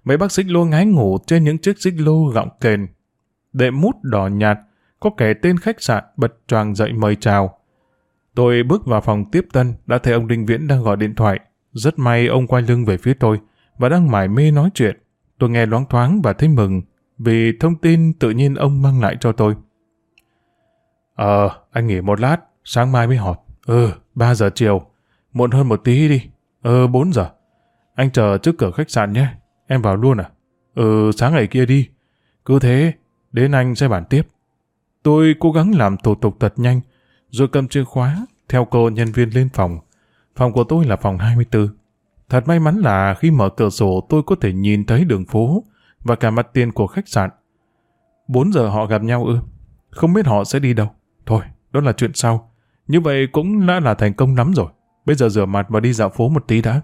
A: Mấy bác xích lô ngái ngủ trên những chiếc xích lô gọng kền. Đệm mút đỏ nhạt, có kẻ tên khách sạn bật choàng dậy mời chào. Tôi bước vào phòng tiếp tân, đã thấy ông Đinh Viễn đang gọi điện thoại. Rất may ông quay lưng về phía tôi và đang mải mê nói chuyện. Tôi nghe loáng thoáng và thấy mừng vì thông tin tự nhiên ông mang lại cho tôi. Ờ, anh nghỉ một lát, sáng mai mới họp. Ừ, 3 giờ chiều. Muộn hơn một tí đi. Ừ, ờ, 4 giờ. Anh chờ trước cửa khách sạn nhé. Em vào luôn à? Ừ, sáng ngày kia đi. Cứ thế, đến anh sẽ bàn tiếp. Tôi cố gắng làm thủ tục thật nhanh, rồi cầm chìa khóa, theo cô nhân viên lên phòng. Phòng của tôi là phòng 24. Thật may mắn là khi mở cửa sổ tôi có thể nhìn thấy đường phố và cả mặt tiền của khách sạn. 4 giờ họ gặp nhau ư? Không biết họ sẽ đi đâu. Thôi, đó là chuyện sau. Như vậy cũng đã là thành công lắm rồi. Bây giờ rửa mặt và đi dạo phố một tí đã.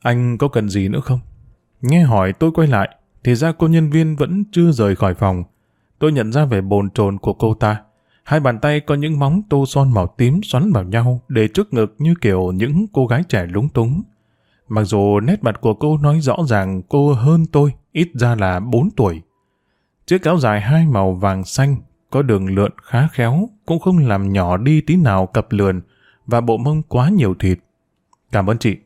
A: Anh có cần gì nữa không? Nghe hỏi tôi quay lại, thì ra cô nhân viên vẫn chưa rời khỏi phòng. Tôi nhận ra vẻ bồn chồn của cô ta. Hai bàn tay có những móng tô son màu tím xoắn vào nhau để trước ngực như kiểu những cô gái trẻ lúng túng. Mặc dù nét mặt của cô nói rõ ràng cô hơn tôi, ít ra là 4 tuổi. Chiếc áo dài hai màu vàng xanh, có đường lượn khá khéo, cũng không làm nhỏ đi tí nào cặp lườn, và bộ mông quá nhiều thịt. Cảm ơn chị.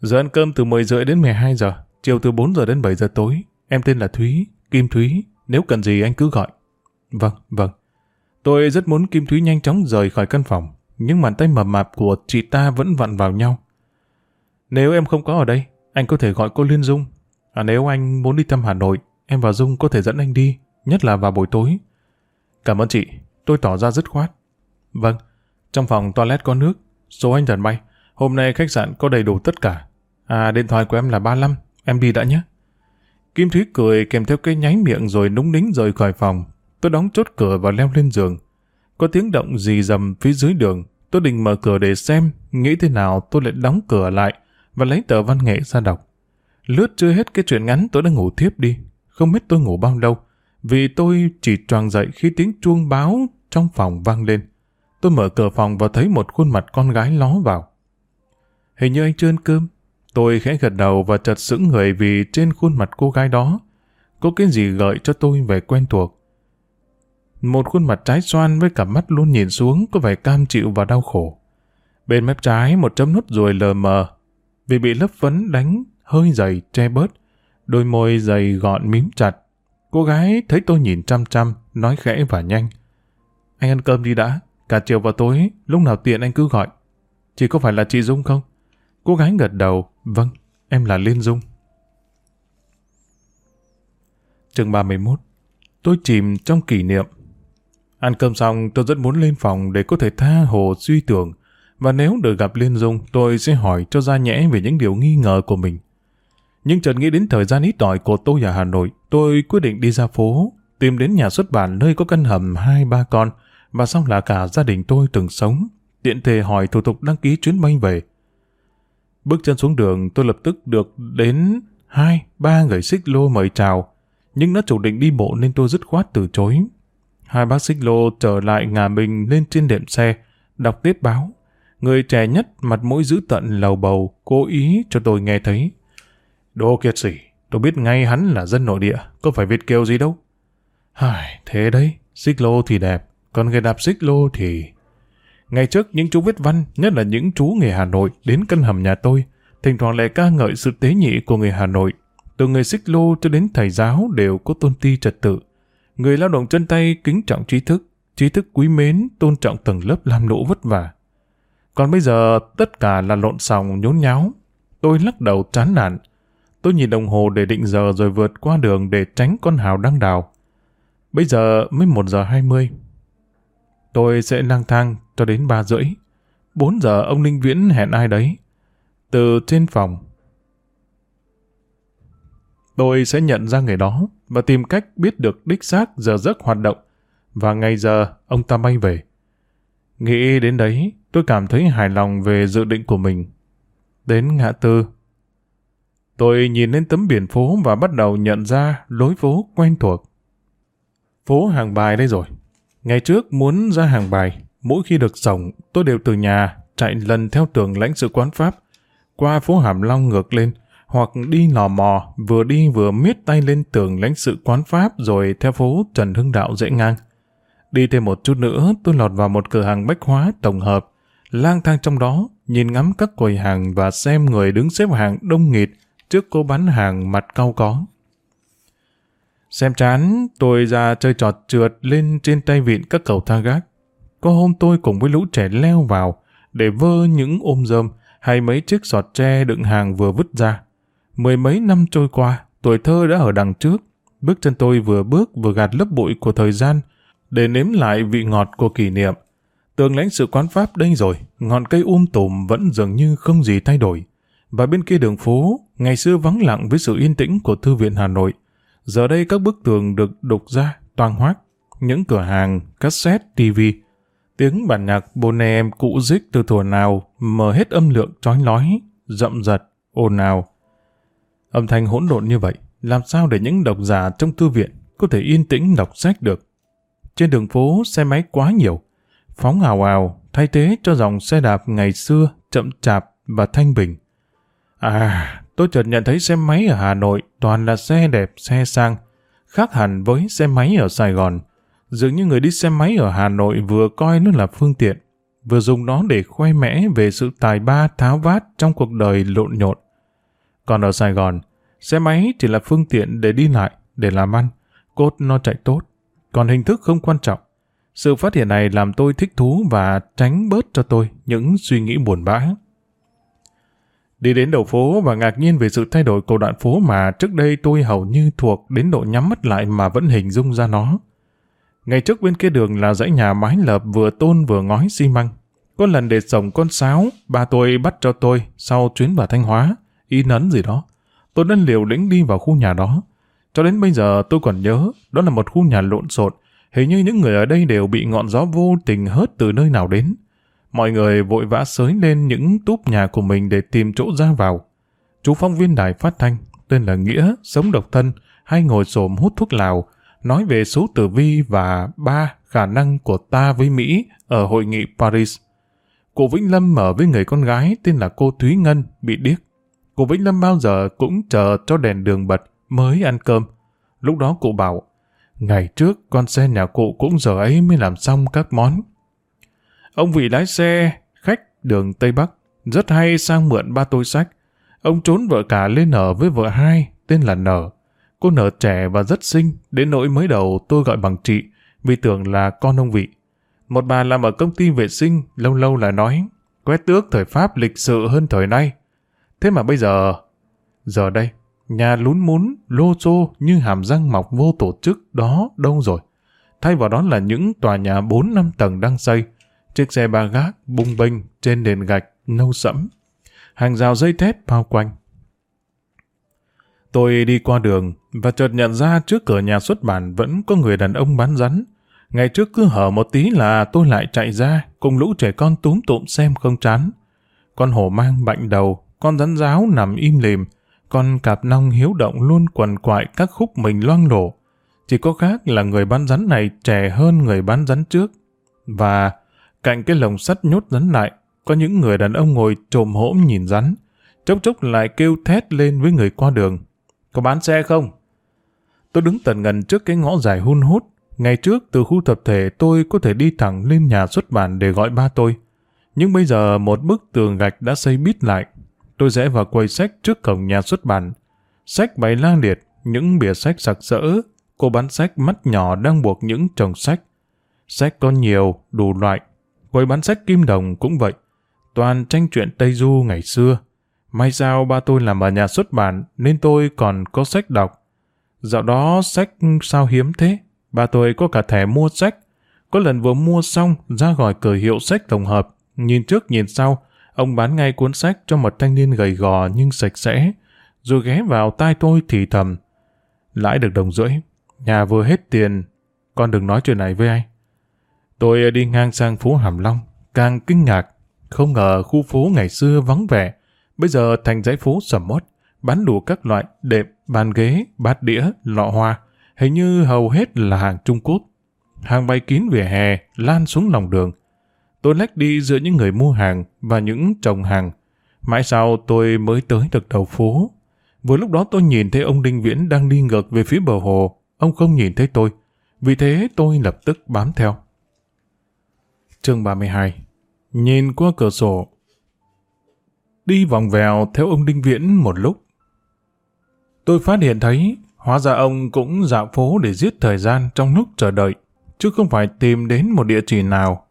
A: Giờ ăn cơm từ 10 rưỡi đến 12 giờ, chiều từ 4 giờ đến 7 giờ tối. Em tên là Thúy, Kim Thúy, nếu cần gì anh cứ gọi. Vâng, vâng. Tôi rất muốn Kim Thúy nhanh chóng rời khỏi căn phòng, nhưng bàn tay mập mạp của chị ta vẫn vặn vào nhau. Nếu em không có ở đây, anh có thể gọi cô Liên Dung. À nếu anh muốn đi thăm Hà Nội, em và Dung có thể dẫn anh đi, nhất là vào buổi tối. Cảm ơn chị, tôi tỏ ra dứt khoát. Vâng, trong phòng toilet có nước, số anh dần bay. Hôm nay khách sạn có đầy đủ tất cả. À, điện thoại của em là 35, em đi đã nhé. Kim Thúy cười kèm theo cái nháy miệng rồi núng nính rời khỏi phòng. Tôi đóng chốt cửa và leo lên giường. Có tiếng động gì dầm phía dưới đường. Tôi định mở cửa để xem, nghĩ thế nào tôi lại đóng cửa lại và lấy tờ văn nghệ ra đọc. Lướt chưa hết cái chuyện ngắn tôi đã ngủ thiếp đi. Không biết tôi ngủ bao lâu. vì tôi chỉ choàng dậy khi tiếng chuông báo trong phòng vang lên. Tôi mở cửa phòng và thấy một khuôn mặt con gái ló vào. Hình như anh chưa ăn cơm. Tôi khẽ gật đầu và chợt sững người vì trên khuôn mặt cô gái đó có cái gì gợi cho tôi về quen thuộc. Một khuôn mặt trái xoan với cặp mắt luôn nhìn xuống có vẻ cam chịu và đau khổ. Bên mép trái một chấm nốt ruồi lờ mờ vì bị lớp phấn đánh hơi dày che bớt, đôi môi dày gọn mím chặt. Cô gái thấy tôi nhìn chăm chăm, nói khẽ và nhanh. Anh ăn cơm đi đã, cả chiều và tối, lúc nào tiện anh cứ gọi. Chỉ có phải là chị Dung không? Cô gái gật đầu, vâng, em là Liên Dung. Chương 31 Tôi chìm trong kỷ niệm. Ăn cơm xong tôi rất muốn lên phòng để có thể tha hồ suy tưởng và nếu được gặp Liên Dung tôi sẽ hỏi cho ra nhẽ về những điều nghi ngờ của mình. Nhưng chợt nghĩ đến thời gian ít ỏi của tôi ở Hà Nội tôi quyết định đi ra phố tìm đến nhà xuất bản nơi có căn hầm hai ba con và xong là cả gia đình tôi từng sống tiện thể hỏi thủ tục đăng ký chuyến bay về. Bước chân xuống đường tôi lập tức được đến hai, ba người xích lô mời chào nhưng nó chủ định đi bộ nên tôi dứt khoát từ chối. Hai bác xích lô trở lại ngả mình lên trên đệm xe, đọc tiếp báo. Người trẻ nhất mặt mũi dữ tận lầu bầu, cố ý cho tôi nghe thấy. Đô kiệt sĩ, tôi biết ngay hắn là dân nội địa, có phải Việt Kiều gì đâu. Hài, thế đấy, xích lô thì đẹp, còn người đạp xích lô thì... Ngày trước, những chú viết văn, nhất là những chú người Hà Nội, đến căn hầm nhà tôi, thỉnh thoảng lại ca ngợi sự tế nhị của người Hà Nội, từ người xích lô cho đến thầy giáo đều có tôn ti trật tự. Người lao động chân tay kính trọng trí thức, trí thức quý mến, tôn trọng tầng lớp làm nỗ vất vả. Còn bây giờ tất cả là lộn xòng nhốn nháo. Tôi lắc đầu chán nản. Tôi nhìn đồng hồ để định giờ rồi vượt qua đường để tránh con hào đang đào. Bây giờ mới một giờ hai mươi. Tôi sẽ lang thang cho đến ba rưỡi. Bốn giờ ông Ninh Viễn hẹn ai đấy. Từ trên phòng, tôi sẽ nhận ra người đó và tìm cách biết được đích xác giờ giấc hoạt động và ngày giờ ông ta bay về. Nghĩ đến đấy, tôi cảm thấy hài lòng về dự định của mình. Đến ngã tư, tôi nhìn lên tấm biển phố và bắt đầu nhận ra lối phố quen thuộc. Phố hàng bài đây rồi. Ngày trước muốn ra hàng bài, mỗi khi được sổng, tôi đều từ nhà chạy lần theo tường lãnh sự quán Pháp, qua phố Hàm Long ngược lên, hoặc đi lò mò, vừa đi vừa miết tay lên tường lãnh sự quán Pháp rồi theo phố Trần Hưng Đạo dễ ngang. Đi thêm một chút nữa, tôi lọt vào một cửa hàng bách hóa tổng hợp, lang thang trong đó, nhìn ngắm các quầy hàng và xem người đứng xếp hàng đông nghịt trước cô bán hàng mặt cau có. Xem chán, tôi ra chơi trọt trượt lên trên tay vịn các cầu thang gác. Có hôm tôi cùng với lũ trẻ leo vào để vơ những ôm rơm hay mấy chiếc sọt tre đựng hàng vừa vứt ra. Mười mấy năm trôi qua, tuổi thơ đã ở đằng trước. Bước chân tôi vừa bước vừa gạt lớp bụi của thời gian để nếm lại vị ngọt của kỷ niệm. Tường lãnh sự quán Pháp đây rồi, ngọn cây um tùm vẫn dường như không gì thay đổi. Và bên kia đường phố, ngày xưa vắng lặng với sự yên tĩnh của Thư viện Hà Nội. Giờ đây các bức tường được đục ra, toang hoác. Những cửa hàng, cassette, TV. Tiếng bản nhạc bồn em cụ dích từ thuở nào mở hết âm lượng trói lói, rậm rật, ồn ào. Âm thanh hỗn độn như vậy, làm sao để những độc giả trong thư viện có thể yên tĩnh đọc sách được? Trên đường phố xe máy quá nhiều, phóng ào ào thay thế cho dòng xe đạp ngày xưa chậm chạp và thanh bình. À, tôi chợt nhận thấy xe máy ở Hà Nội toàn là xe đẹp, xe sang, khác hẳn với xe máy ở Sài Gòn. Dường như người đi xe máy ở Hà Nội vừa coi nó là phương tiện, vừa dùng nó để khoe mẽ về sự tài ba tháo vát trong cuộc đời lộn nhộn. Còn ở Sài Gòn, xe máy chỉ là phương tiện để đi lại, để làm ăn, cốt nó chạy tốt, còn hình thức không quan trọng. Sự phát hiện này làm tôi thích thú và tránh bớt cho tôi những suy nghĩ buồn bã. Đi đến đầu phố và ngạc nhiên về sự thay đổi của đoạn phố mà trước đây tôi hầu như thuộc đến độ nhắm mắt lại mà vẫn hình dung ra nó. Ngày trước bên kia đường là dãy nhà mái lợp vừa tôn vừa ngói xi măng. Có lần để sổng con sáo, ba tôi bắt cho tôi sau chuyến vào Thanh Hóa, in ấn gì đó. Tôi đã liều lĩnh đi vào khu nhà đó. Cho đến bây giờ tôi còn nhớ, đó là một khu nhà lộn xộn, hình như những người ở đây đều bị ngọn gió vô tình hớt từ nơi nào đến. Mọi người vội vã sới lên những túp nhà của mình để tìm chỗ ra vào. Chú phóng viên đài phát thanh, tên là Nghĩa, sống độc thân, hay ngồi xổm hút thuốc lào, nói về số tử vi và ba khả năng của ta với Mỹ ở hội nghị Paris. Cụ Vĩnh Lâm ở với người con gái tên là cô Thúy Ngân bị điếc. Cụ Vĩnh Lâm bao giờ cũng chờ cho đèn đường bật mới ăn cơm. Lúc đó cụ bảo, ngày trước con xe nhà cụ cũng giờ ấy mới làm xong các món. Ông vị lái xe, khách đường Tây Bắc, rất hay sang mượn ba tôi sách. Ông trốn vợ cả lên ở với vợ hai, tên là Nở. Cô Nở trẻ và rất xinh, đến nỗi mới đầu tôi gọi bằng chị, vì tưởng là con ông vị. Một bà làm ở công ty vệ sinh, lâu lâu là nói, quét tước thời Pháp lịch sự hơn thời nay. Thế mà bây giờ... Giờ đây, nhà lún mún, lô xô như hàm răng mọc vô tổ chức đó đâu rồi. Thay vào đó là những tòa nhà 4 năm tầng đang xây, chiếc xe ba gác bung bênh trên nền gạch nâu sẫm. Hàng rào dây thép bao quanh. Tôi đi qua đường và chợt nhận ra trước cửa nhà xuất bản vẫn có người đàn ông bán rắn. Ngày trước cứ hở một tí là tôi lại chạy ra cùng lũ trẻ con túm tụm xem không chán. Con hổ mang bệnh đầu, con rắn giáo nằm im lìm, con cạp nong hiếu động luôn quần quại các khúc mình loang lổ. Chỉ có khác là người bán rắn này trẻ hơn người bán rắn trước. Và cạnh cái lồng sắt nhốt rắn lại, có những người đàn ông ngồi trồm hỗm nhìn rắn, chốc chốc lại kêu thét lên với người qua đường. Có bán xe không? Tôi đứng tần ngần trước cái ngõ dài hun hút. Ngày trước từ khu tập thể tôi có thể đi thẳng lên nhà xuất bản để gọi ba tôi. Nhưng bây giờ một bức tường gạch đã xây bít lại. Tôi rẽ vào quầy sách trước cổng nhà xuất bản. Sách bày lang liệt, những bìa sách sặc sỡ. Cô bán sách mắt nhỏ đang buộc những chồng sách. Sách có nhiều, đủ loại. Quầy bán sách kim đồng cũng vậy. Toàn tranh chuyện Tây Du ngày xưa. May sao ba tôi làm ở nhà xuất bản nên tôi còn có sách đọc. Dạo đó sách sao hiếm thế. Ba tôi có cả thẻ mua sách. Có lần vừa mua xong ra gọi cửa hiệu sách tổng hợp. Nhìn trước nhìn sau, ông bán ngay cuốn sách cho một thanh niên gầy gò nhưng sạch sẽ. Rồi ghé vào tai tôi thì thầm. Lãi được đồng rưỡi. Nhà vừa hết tiền. Con đừng nói chuyện này với ai. Tôi đi ngang sang phố Hàm Long. Càng kinh ngạc. Không ngờ khu phố ngày xưa vắng vẻ Bây giờ thành dãy phố sầm mốt, bán đủ các loại đệm, bàn ghế, bát đĩa, lọ hoa, hình như hầu hết là hàng Trung Quốc. Hàng bày kín vỉa hè, lan xuống lòng đường. Tôi lách đi giữa những người mua hàng và những trồng hàng. Mãi sau tôi mới tới được đầu phố. Vừa lúc đó tôi nhìn thấy ông Đinh Viễn đang đi ngược về phía bờ hồ. Ông không nhìn thấy tôi. Vì thế tôi lập tức bám theo. Chương 32 Nhìn qua cửa sổ, đi vòng vèo theo ông Đinh Viễn một lúc. Tôi phát hiện thấy, hóa ra ông cũng dạo phố để giết thời gian trong lúc chờ đợi, chứ không phải tìm đến một địa chỉ nào.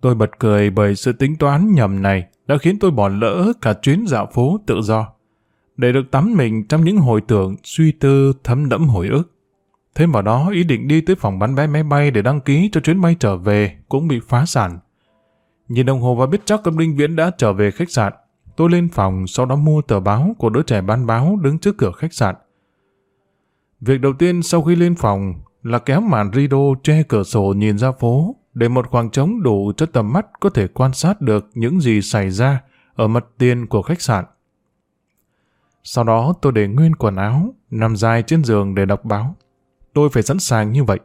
A: Tôi bật cười bởi sự tính toán nhầm này đã khiến tôi bỏ lỡ cả chuyến dạo phố tự do, để được tắm mình trong những hồi tưởng suy tư thấm đẫm hồi ức. Thêm vào đó, ý định đi tới phòng bán vé máy bay để đăng ký cho chuyến bay trở về cũng bị phá sản. Nhìn đồng hồ và biết chắc ông Linh Viễn đã trở về khách sạn, Tôi lên phòng, sau đó mua tờ báo của đứa trẻ bán báo đứng trước cửa khách sạn. Việc đầu tiên sau khi lên phòng là kéo màn rido che cửa sổ nhìn ra phố để một khoảng trống đủ cho tầm mắt có thể quan sát được những gì xảy ra ở mặt tiền của khách sạn. Sau đó tôi để nguyên quần áo, nằm dài trên giường để đọc báo. Tôi phải sẵn sàng như vậy,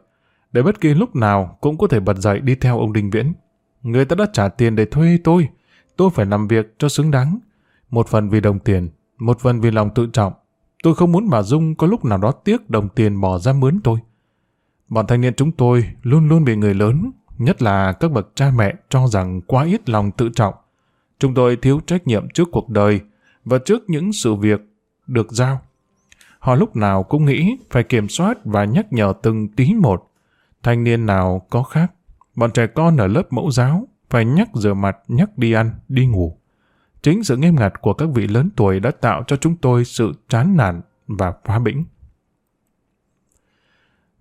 A: để bất kỳ lúc nào cũng có thể bật dậy đi theo ông Đinh Viễn. Người ta đã trả tiền để thuê tôi, tôi phải làm việc cho xứng đáng. Một phần vì đồng tiền, một phần vì lòng tự trọng. Tôi không muốn bà Dung có lúc nào đó tiếc đồng tiền bỏ ra mướn tôi. Bọn thanh niên chúng tôi luôn luôn bị người lớn, nhất là các bậc cha mẹ cho rằng quá ít lòng tự trọng. Chúng tôi thiếu trách nhiệm trước cuộc đời và trước những sự việc được giao. Họ lúc nào cũng nghĩ phải kiểm soát và nhắc nhở từng tí một. Thanh niên nào có khác. Bọn trẻ con ở lớp mẫu giáo phải nhắc rửa mặt, nhắc đi ăn, đi ngủ. Chính sự nghiêm ngặt của các vị lớn tuổi đã tạo cho chúng tôi sự chán nản và phá bĩnh.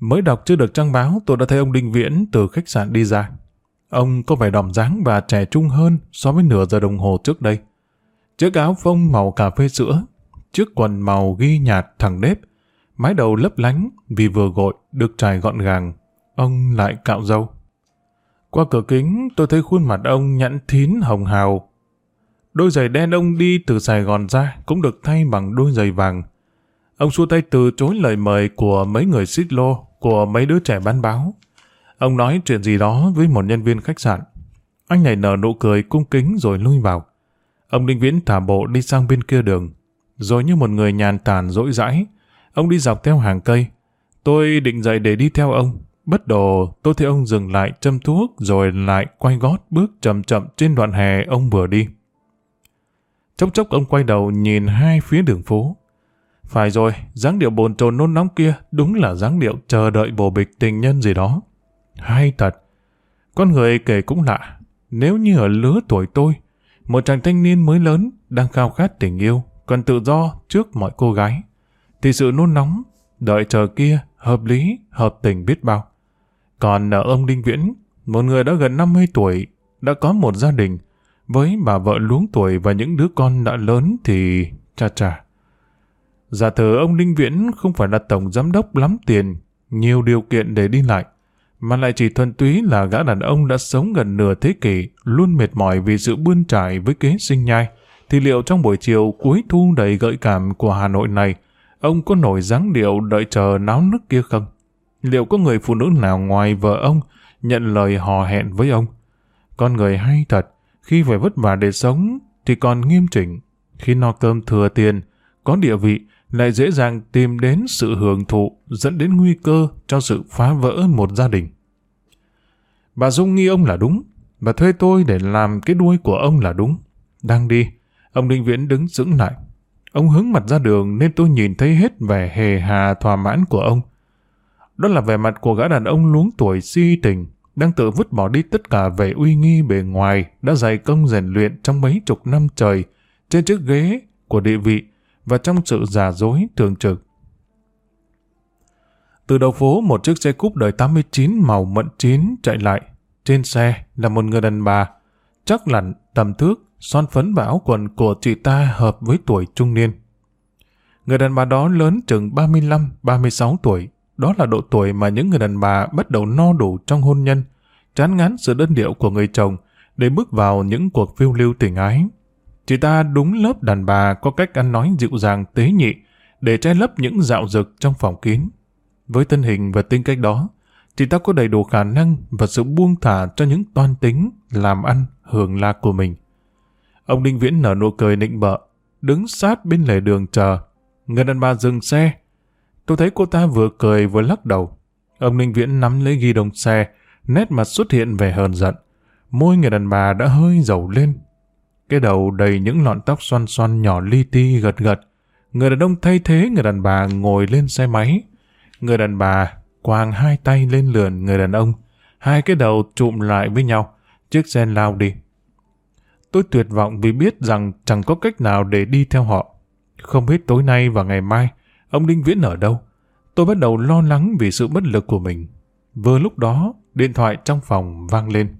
A: Mới đọc chưa được trang báo, tôi đã thấy ông Đinh Viễn từ khách sạn đi ra. Ông có vẻ đỏm dáng và trẻ trung hơn so với nửa giờ đồng hồ trước đây. Chiếc áo phông màu cà phê sữa, chiếc quần màu ghi nhạt thẳng nếp, mái đầu lấp lánh vì vừa gội được trải gọn gàng. Ông lại cạo râu. Qua cửa kính, tôi thấy khuôn mặt ông nhẵn thín hồng hào. Đôi giày đen ông đi từ Sài Gòn ra cũng được thay bằng đôi giày vàng. Ông xua tay từ chối lời mời của mấy người xích lô, của mấy đứa trẻ bán báo. Ông nói chuyện gì đó với một nhân viên khách sạn. Anh này nở nụ cười cung kính rồi lui vào. Ông Đinh Viễn thả bộ đi sang bên kia đường. Rồi như một người nhàn tàn rỗi rãi, ông đi dọc theo hàng cây. Tôi định dậy để đi theo ông. Bất đồ, tôi thấy ông dừng lại châm thuốc rồi lại quay gót bước chậm chậm trên đoạn hè ông vừa đi. Chốc chốc ông quay đầu nhìn hai phía đường phố. Phải rồi, dáng điệu bồn chồn nôn nóng kia đúng là dáng điệu chờ đợi bồ bịch tình nhân gì đó. Hay thật. Con người kể cũng lạ. Nếu như ở lứa tuổi tôi, một chàng thanh niên mới lớn đang khao khát tình yêu, cần tự do trước mọi cô gái, thì sự nôn nóng, đợi chờ kia hợp lý, hợp tình biết bao. Còn ở ông Đinh Viễn, một người đã gần 50 tuổi, đã có một gia đình, với bà vợ luống tuổi và những đứa con đã lớn thì... cha cha. Giả thờ ông Ninh Viễn không phải là tổng giám đốc lắm tiền, nhiều điều kiện để đi lại, mà lại chỉ thuần túy là gã đàn ông đã sống gần nửa thế kỷ, luôn mệt mỏi vì sự bươn trải với kế sinh nhai, thì liệu trong buổi chiều cuối thu đầy gợi cảm của Hà Nội này, ông có nổi dáng điệu đợi chờ náo nức kia không? Liệu có người phụ nữ nào ngoài vợ ông nhận lời hò hẹn với ông? Con người hay thật, khi phải vất vả để sống thì còn nghiêm chỉnh. Khi no cơm thừa tiền, có địa vị, lại dễ dàng tìm đến sự hưởng thụ dẫn đến nguy cơ cho sự phá vỡ một gia đình. Bà Dung nghi ông là đúng, bà thuê tôi để làm cái đuôi của ông là đúng. Đang đi, ông Đinh Viễn đứng dững lại. Ông hướng mặt ra đường nên tôi nhìn thấy hết vẻ hề hà thỏa mãn của ông. Đó là vẻ mặt của gã đàn ông luống tuổi si tình, đang tự vứt bỏ đi tất cả vẻ uy nghi bề ngoài đã dày công rèn luyện trong mấy chục năm trời trên chiếc ghế của địa vị và trong sự giả dối thường trực. Từ đầu phố một chiếc xe cúp đời 89 màu mận chín chạy lại. Trên xe là một người đàn bà, chắc lặn, tầm thước, son phấn và áo quần của chị ta hợp với tuổi trung niên. Người đàn bà đó lớn chừng 35-36 tuổi. Đó là độ tuổi mà những người đàn bà bắt đầu no đủ trong hôn nhân, chán ngán sự đơn điệu của người chồng để bước vào những cuộc phiêu lưu tình ái. Chị ta đúng lớp đàn bà có cách ăn nói dịu dàng tế nhị để che lấp những dạo dực trong phòng kín. Với thân hình và tính cách đó, chị ta có đầy đủ khả năng và sự buông thả cho những toan tính, làm ăn, hưởng lạc của mình. Ông Đinh Viễn nở nụ cười nịnh bợ, đứng sát bên lề đường chờ. Người đàn bà dừng xe. Tôi thấy cô ta vừa cười vừa lắc đầu. Ông Đinh Viễn nắm lấy ghi đồng xe, nét mặt xuất hiện vẻ hờn giận. Môi người đàn bà đã hơi dầu lên. Cái đầu đầy những lọn tóc xoăn xoăn nhỏ li ti gật gật. Người đàn ông thay thế người đàn bà ngồi lên xe máy. Người đàn bà quàng hai tay lên lườn người đàn ông. Hai cái đầu trụm lại với nhau. Chiếc xe lao đi. Tôi tuyệt vọng vì biết rằng chẳng có cách nào để đi theo họ. Không biết tối nay và ngày mai, ông Đinh Viễn ở đâu. Tôi bắt đầu lo lắng vì sự bất lực của mình. Vừa lúc đó, điện thoại trong phòng vang lên.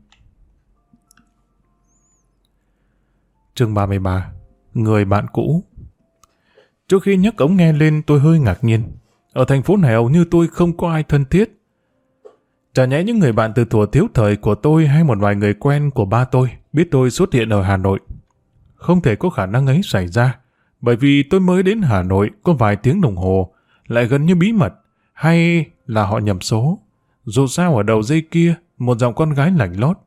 A: Chương 33 Người bạn cũ Trước khi nhấc ống nghe lên tôi hơi ngạc nhiên. Ở thành phố này hầu như tôi không có ai thân thiết. Chả nhẽ những người bạn từ thuở thiếu thời của tôi hay một vài người quen của ba tôi biết tôi xuất hiện ở Hà Nội. Không thể có khả năng ấy xảy ra, bởi vì tôi mới đến Hà Nội có vài tiếng đồng hồ, lại gần như bí mật, hay là họ nhầm số. Dù sao ở đầu dây kia, một giọng con gái lảnh lót.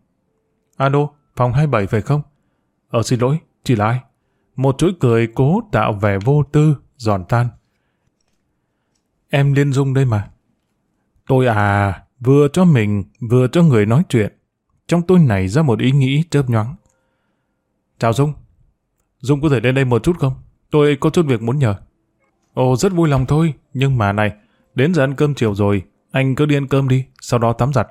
A: Alo, phòng 27 phải không? Ờ xin lỗi, chỉ là ai? Một chuỗi cười cố tạo vẻ vô tư, giòn tan. Em Liên Dung đây mà. Tôi à, vừa cho mình, vừa cho người nói chuyện. Trong tôi nảy ra một ý nghĩ chớp nhoáng. Chào Dung. Dung có thể lên đây một chút không? Tôi có chút việc muốn nhờ. Ồ, rất vui lòng thôi, nhưng mà này, đến giờ ăn cơm chiều rồi, anh cứ đi ăn cơm đi, sau đó tắm giặt.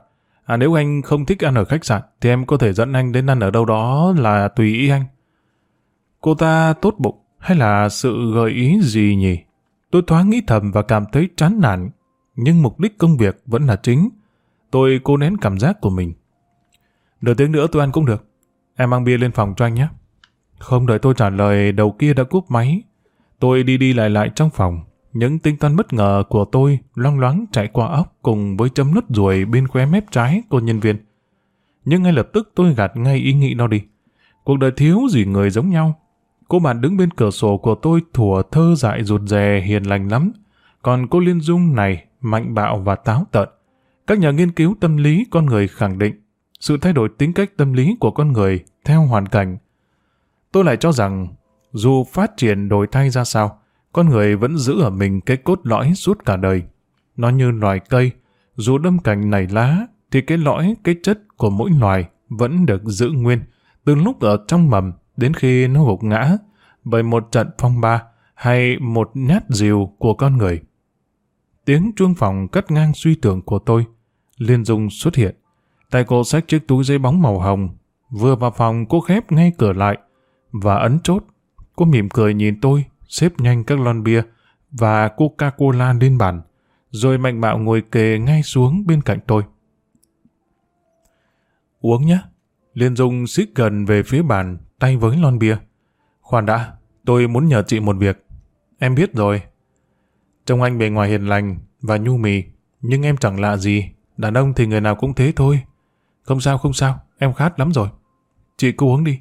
A: À nếu anh không thích ăn ở khách sạn, thì em có thể dẫn anh đến ăn ở đâu đó là tùy ý anh. Cô ta tốt bụng, hay là sự gợi ý gì nhỉ? Tôi thoáng nghĩ thầm và cảm thấy chán nản, nhưng mục đích công việc vẫn là chính. Tôi cố nén cảm giác của mình. Nửa tiếng nữa tôi ăn cũng được. Em mang bia lên phòng cho anh nhé. Không đợi tôi trả lời, đầu kia đã cúp máy. Tôi đi đi lại lại trong phòng. Những tinh toán bất ngờ của tôi loang loáng chạy qua óc cùng với chấm nút ruồi bên khóe mép trái của nhân viên. Nhưng ngay lập tức tôi gạt ngay ý nghĩ nó đi. Cuộc đời thiếu gì người giống nhau. Cô bạn đứng bên cửa sổ của tôi thủa thơ dại rụt rè hiền lành lắm. Còn cô Liên Dung này mạnh bạo và táo tợn. Các nhà nghiên cứu tâm lý con người khẳng định sự thay đổi tính cách tâm lý của con người theo hoàn cảnh. Tôi lại cho rằng dù phát triển đổi thay ra sao, con người vẫn giữ ở mình cái cốt lõi suốt cả đời. Nó như loài cây, dù đâm cành nảy lá, thì cái lõi, cái chất của mỗi loài vẫn được giữ nguyên, từ lúc ở trong mầm đến khi nó gục ngã bởi một trận phong ba hay một nhát dìu của con người. Tiếng chuông phòng cắt ngang suy tưởng của tôi. Liên Dung xuất hiện. Tay cô xách chiếc túi giấy bóng màu hồng. Vừa vào phòng cô khép ngay cửa lại và ấn chốt. Cô mỉm cười nhìn tôi, xếp nhanh các lon bia và Coca-Cola lên bàn, rồi mạnh bạo ngồi kề ngay xuống bên cạnh tôi. Uống nhé. Liên Dung xích gần về phía bàn, tay với lon bia. Khoan đã, tôi muốn nhờ chị một việc. Em biết rồi. Trông anh bề ngoài hiền lành và nhu mì, nhưng em chẳng lạ gì. Đàn ông thì người nào cũng thế thôi. Không sao, không sao, em khát lắm rồi. Chị cứ uống đi.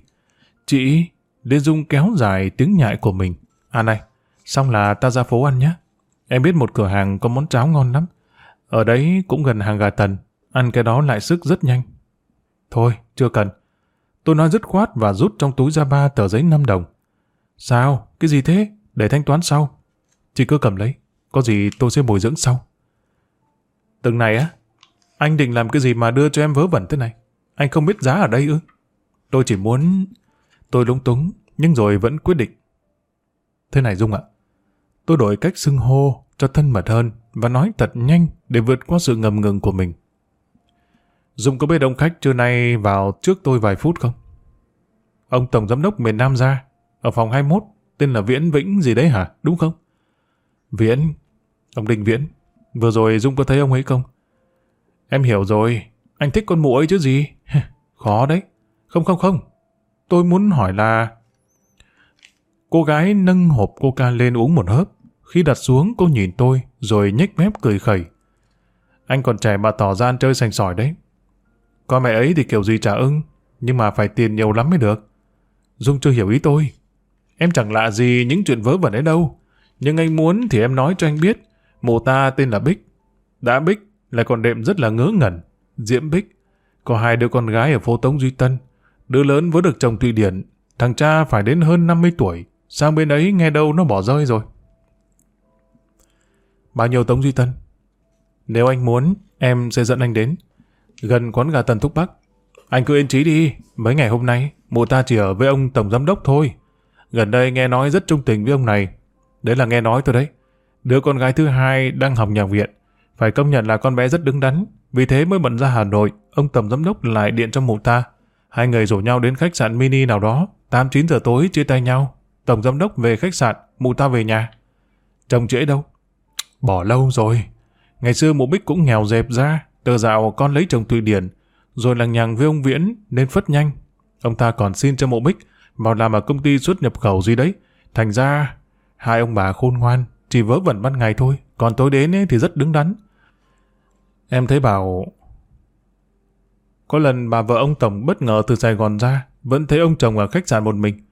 A: Chị, Liên Dung kéo dài tiếng nhại của mình. À này, xong là ta ra phố ăn nhé. Em biết một cửa hàng có món cháo ngon lắm. Ở đấy cũng gần hàng gà tần. Ăn cái đó lại sức rất nhanh. Thôi, chưa cần. Tôi nói dứt khoát và rút trong túi ra ba tờ giấy 5 đồng. Sao? Cái gì thế? Để thanh toán sau. Chị cứ cầm lấy. Có gì tôi sẽ bồi dưỡng sau. Từng này á? Anh định làm cái gì mà đưa cho em vớ vẩn thế này? Anh không biết giá ở đây ư? Tôi chỉ muốn... Tôi lúng túng, nhưng rồi vẫn quyết định. Thế này Dung ạ. Tôi đổi cách xưng hô cho thân mật hơn và nói thật nhanh để vượt qua sự ngầm ngừng của mình. Dung có biết ông khách trưa nay vào trước tôi vài phút không? Ông Tổng Giám đốc miền Nam ra, ở phòng 21, tên là Viễn Vĩnh gì đấy hả, đúng không? Viễn, ông đình Viễn, vừa rồi Dung có thấy ông ấy không? Em hiểu rồi, anh thích con mụ ấy chứ gì? Khó đấy. Không không không, tôi muốn hỏi là... Cô gái nâng hộp coca lên uống một hớp. Khi đặt xuống cô nhìn tôi rồi nhếch mép cười khẩy. Anh còn trẻ mà tỏ ra chơi sành sỏi đấy. Con mẹ ấy thì kiểu gì trả ưng, nhưng mà phải tiền nhiều lắm mới được. Dung chưa hiểu ý tôi. Em chẳng lạ gì những chuyện vớ vẩn ấy đâu. Nhưng anh muốn thì em nói cho anh biết. Mụ ta tên là Bích. Đã Bích lại còn đệm rất là ngớ ngẩn. Diễm Bích. Có hai đứa con gái ở phố Tống Duy Tân. Đứa lớn vừa được chồng Thụy Điển. Thằng cha phải đến hơn 50 tuổi. Sang bên ấy nghe đâu nó bỏ rơi rồi. Bao nhiêu Tống Duy Tân? Nếu anh muốn, em sẽ dẫn anh đến gần quán gà Tần Thúc Bắc. Anh cứ yên trí đi, mấy ngày hôm nay, mụ ta chỉ ở với ông Tổng Giám Đốc thôi. Gần đây nghe nói rất trung tình với ông này. Đấy là nghe nói tôi đấy. Đứa con gái thứ hai đang học nhạc viện. Phải công nhận là con bé rất đứng đắn. Vì thế mới bận ra Hà Nội, ông Tổng Giám Đốc lại điện cho mụ ta. Hai người rủ nhau đến khách sạn mini nào đó. 8-9 giờ tối chia tay nhau. Tổng Giám Đốc về khách sạn, mụ ta về nhà. Chồng trễ đâu? Bỏ lâu rồi. Ngày xưa mụ Bích cũng nghèo dẹp ra, Tờ dạo con lấy chồng Thụy Điển, rồi lằng nhằng với ông Viễn nên phất nhanh. Ông ta còn xin cho mộ bích vào làm ở công ty xuất nhập khẩu gì đấy. Thành ra, hai ông bà khôn ngoan, chỉ vớ vẩn ban ngày thôi, còn tối đến ấy thì rất đứng đắn. Em thấy bảo... Có lần bà vợ ông Tổng bất ngờ từ Sài Gòn ra, vẫn thấy ông chồng ở khách sạn một mình.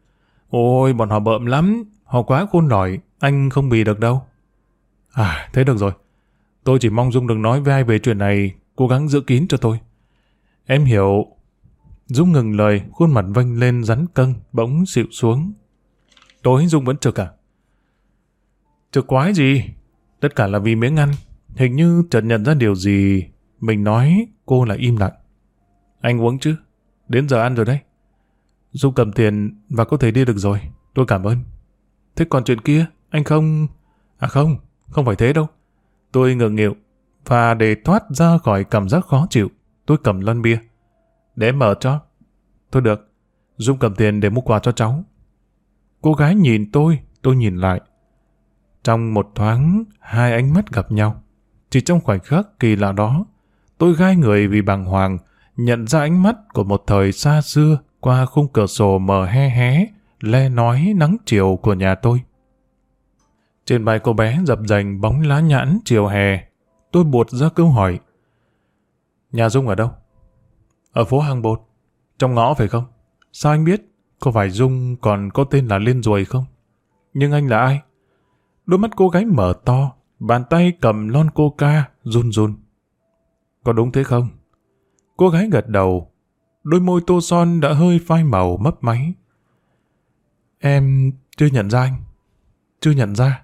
A: Ôi, bọn họ bợm lắm, họ quá khôn lỏi, anh không bì được đâu. À, thế được rồi. Tôi chỉ mong Dung đừng nói với ai về chuyện này cố gắng giữ kín cho tôi. Em hiểu. Dung ngừng lời, khuôn mặt vênh lên rắn cân, bỗng xịu xuống. Tối Dung vẫn trực à? Trực quái gì? Tất cả là vì miếng ăn. Hình như chợt nhận ra điều gì. Mình nói, cô lại im lặng. Anh uống chứ? Đến giờ ăn rồi đấy. Dung cầm tiền và có thể đi được rồi. Tôi cảm ơn. Thế còn chuyện kia, anh không... À không, không phải thế đâu. Tôi ngượng nghịu, và để thoát ra khỏi cảm giác khó chịu, tôi cầm lon bia. Để mở cho. Thôi được. Dung cầm tiền để mua quà cho cháu. Cô gái nhìn tôi, tôi nhìn lại. Trong một thoáng, hai ánh mắt gặp nhau. Chỉ trong khoảnh khắc kỳ lạ đó, tôi gai người vì bàng hoàng, nhận ra ánh mắt của một thời xa xưa qua khung cửa sổ mờ he hé, le nói nắng chiều của nhà tôi. Trên bài cô bé dập dành bóng lá nhãn chiều hè, tôi buột ra câu hỏi. Nhà Dung ở đâu? Ở phố Hàng Bột. Trong ngõ phải không? Sao anh biết? Có phải Dung còn có tên là Liên Ruồi không? Nhưng anh là ai? Đôi mắt cô gái mở to, bàn tay cầm lon coca, run run. Có đúng thế không? Cô gái gật đầu, đôi môi tô son đã hơi phai màu mấp máy. Em chưa nhận ra anh. Chưa nhận ra.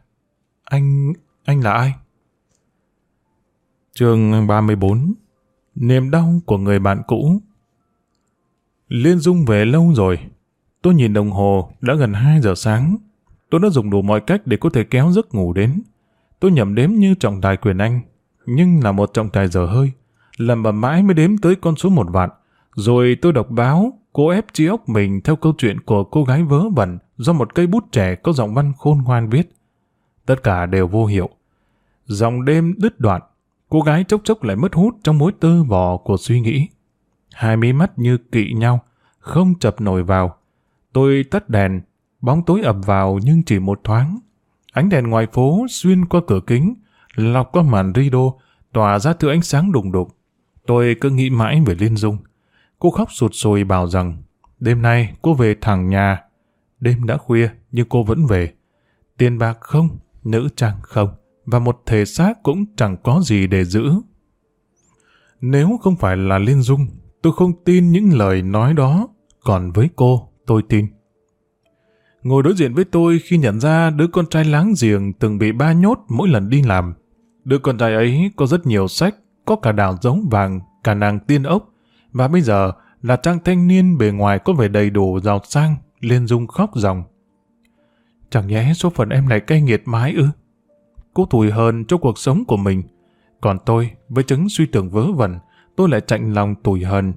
A: Anh... anh là ai? Chương 34 Niềm đau của người bạn cũ Liên Dung về lâu rồi. Tôi nhìn đồng hồ, đã gần 2 giờ sáng. Tôi đã dùng đủ mọi cách để có thể kéo giấc ngủ đến. Tôi nhầm đếm như trọng tài quyền Anh, nhưng là một trọng tài giờ hơi. Lầm bầm mãi mới đếm tới con số một vạn. Rồi tôi đọc báo, cố ép trí óc mình theo câu chuyện của cô gái vớ vẩn do một cây bút trẻ có giọng văn khôn ngoan viết. Tất cả đều vô hiệu. Dòng đêm đứt đoạn, cô gái chốc chốc lại mất hút trong mối tơ vò của suy nghĩ. Hai mí mắt như kỵ nhau, không chập nổi vào. Tôi tắt đèn, bóng tối ập vào nhưng chỉ một thoáng. Ánh đèn ngoài phố xuyên qua cửa kính, lọc qua màn rido, tỏa ra thứ ánh sáng đùng đục. Tôi cứ nghĩ mãi về Liên Dung. Cô khóc sụt sùi bảo rằng, đêm nay cô về thẳng nhà. Đêm đã khuya, nhưng cô vẫn về. Tiền bạc không, nữ trang không, và một thể xác cũng chẳng có gì để giữ. Nếu không phải là Liên Dung, tôi không tin những lời nói đó, còn với cô, tôi tin. Ngồi đối diện với tôi khi nhận ra đứa con trai láng giềng từng bị ba nhốt mỗi lần đi làm. Đứa con trai ấy có rất nhiều sách, có cả đào giống vàng, cả nàng tiên ốc, và bây giờ là trang thanh niên bề ngoài có vẻ đầy đủ giàu sang, liên dung khóc ròng. Chẳng nhẽ số phận em này cay nghiệt mãi ư? Cô thùi hơn cho cuộc sống của mình. Còn tôi, với chứng suy tưởng vớ vẩn, tôi lại chạnh lòng tủi hờn.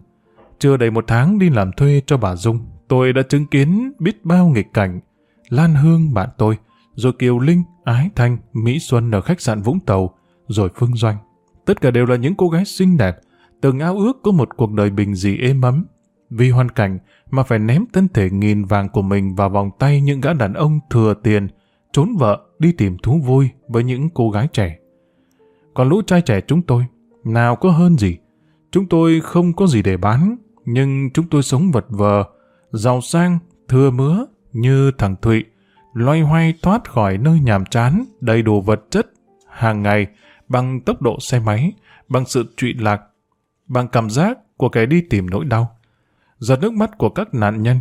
A: Chưa đầy một tháng đi làm thuê cho bà Dung, tôi đã chứng kiến biết bao nghịch cảnh. Lan Hương bạn tôi, rồi Kiều Linh, Ái Thanh, Mỹ Xuân ở khách sạn Vũng Tàu, rồi Phương Doanh. Tất cả đều là những cô gái xinh đẹp, từng ao ước có một cuộc đời bình dị êm ấm. Vì hoàn cảnh mà phải ném thân thể nghìn vàng của mình vào vòng tay những gã đàn ông thừa tiền, trốn vợ đi tìm thú vui với những cô gái trẻ. Còn lũ trai trẻ chúng tôi, nào có hơn gì. Chúng tôi không có gì để bán, nhưng chúng tôi sống vật vờ, giàu sang, thừa mứa, như thằng Thụy, loay hoay thoát khỏi nơi nhàm chán, đầy đủ vật chất, hàng ngày, bằng tốc độ xe máy, bằng sự trụy lạc, bằng cảm giác của kẻ đi tìm nỗi đau. Giọt nước mắt của các nạn nhân.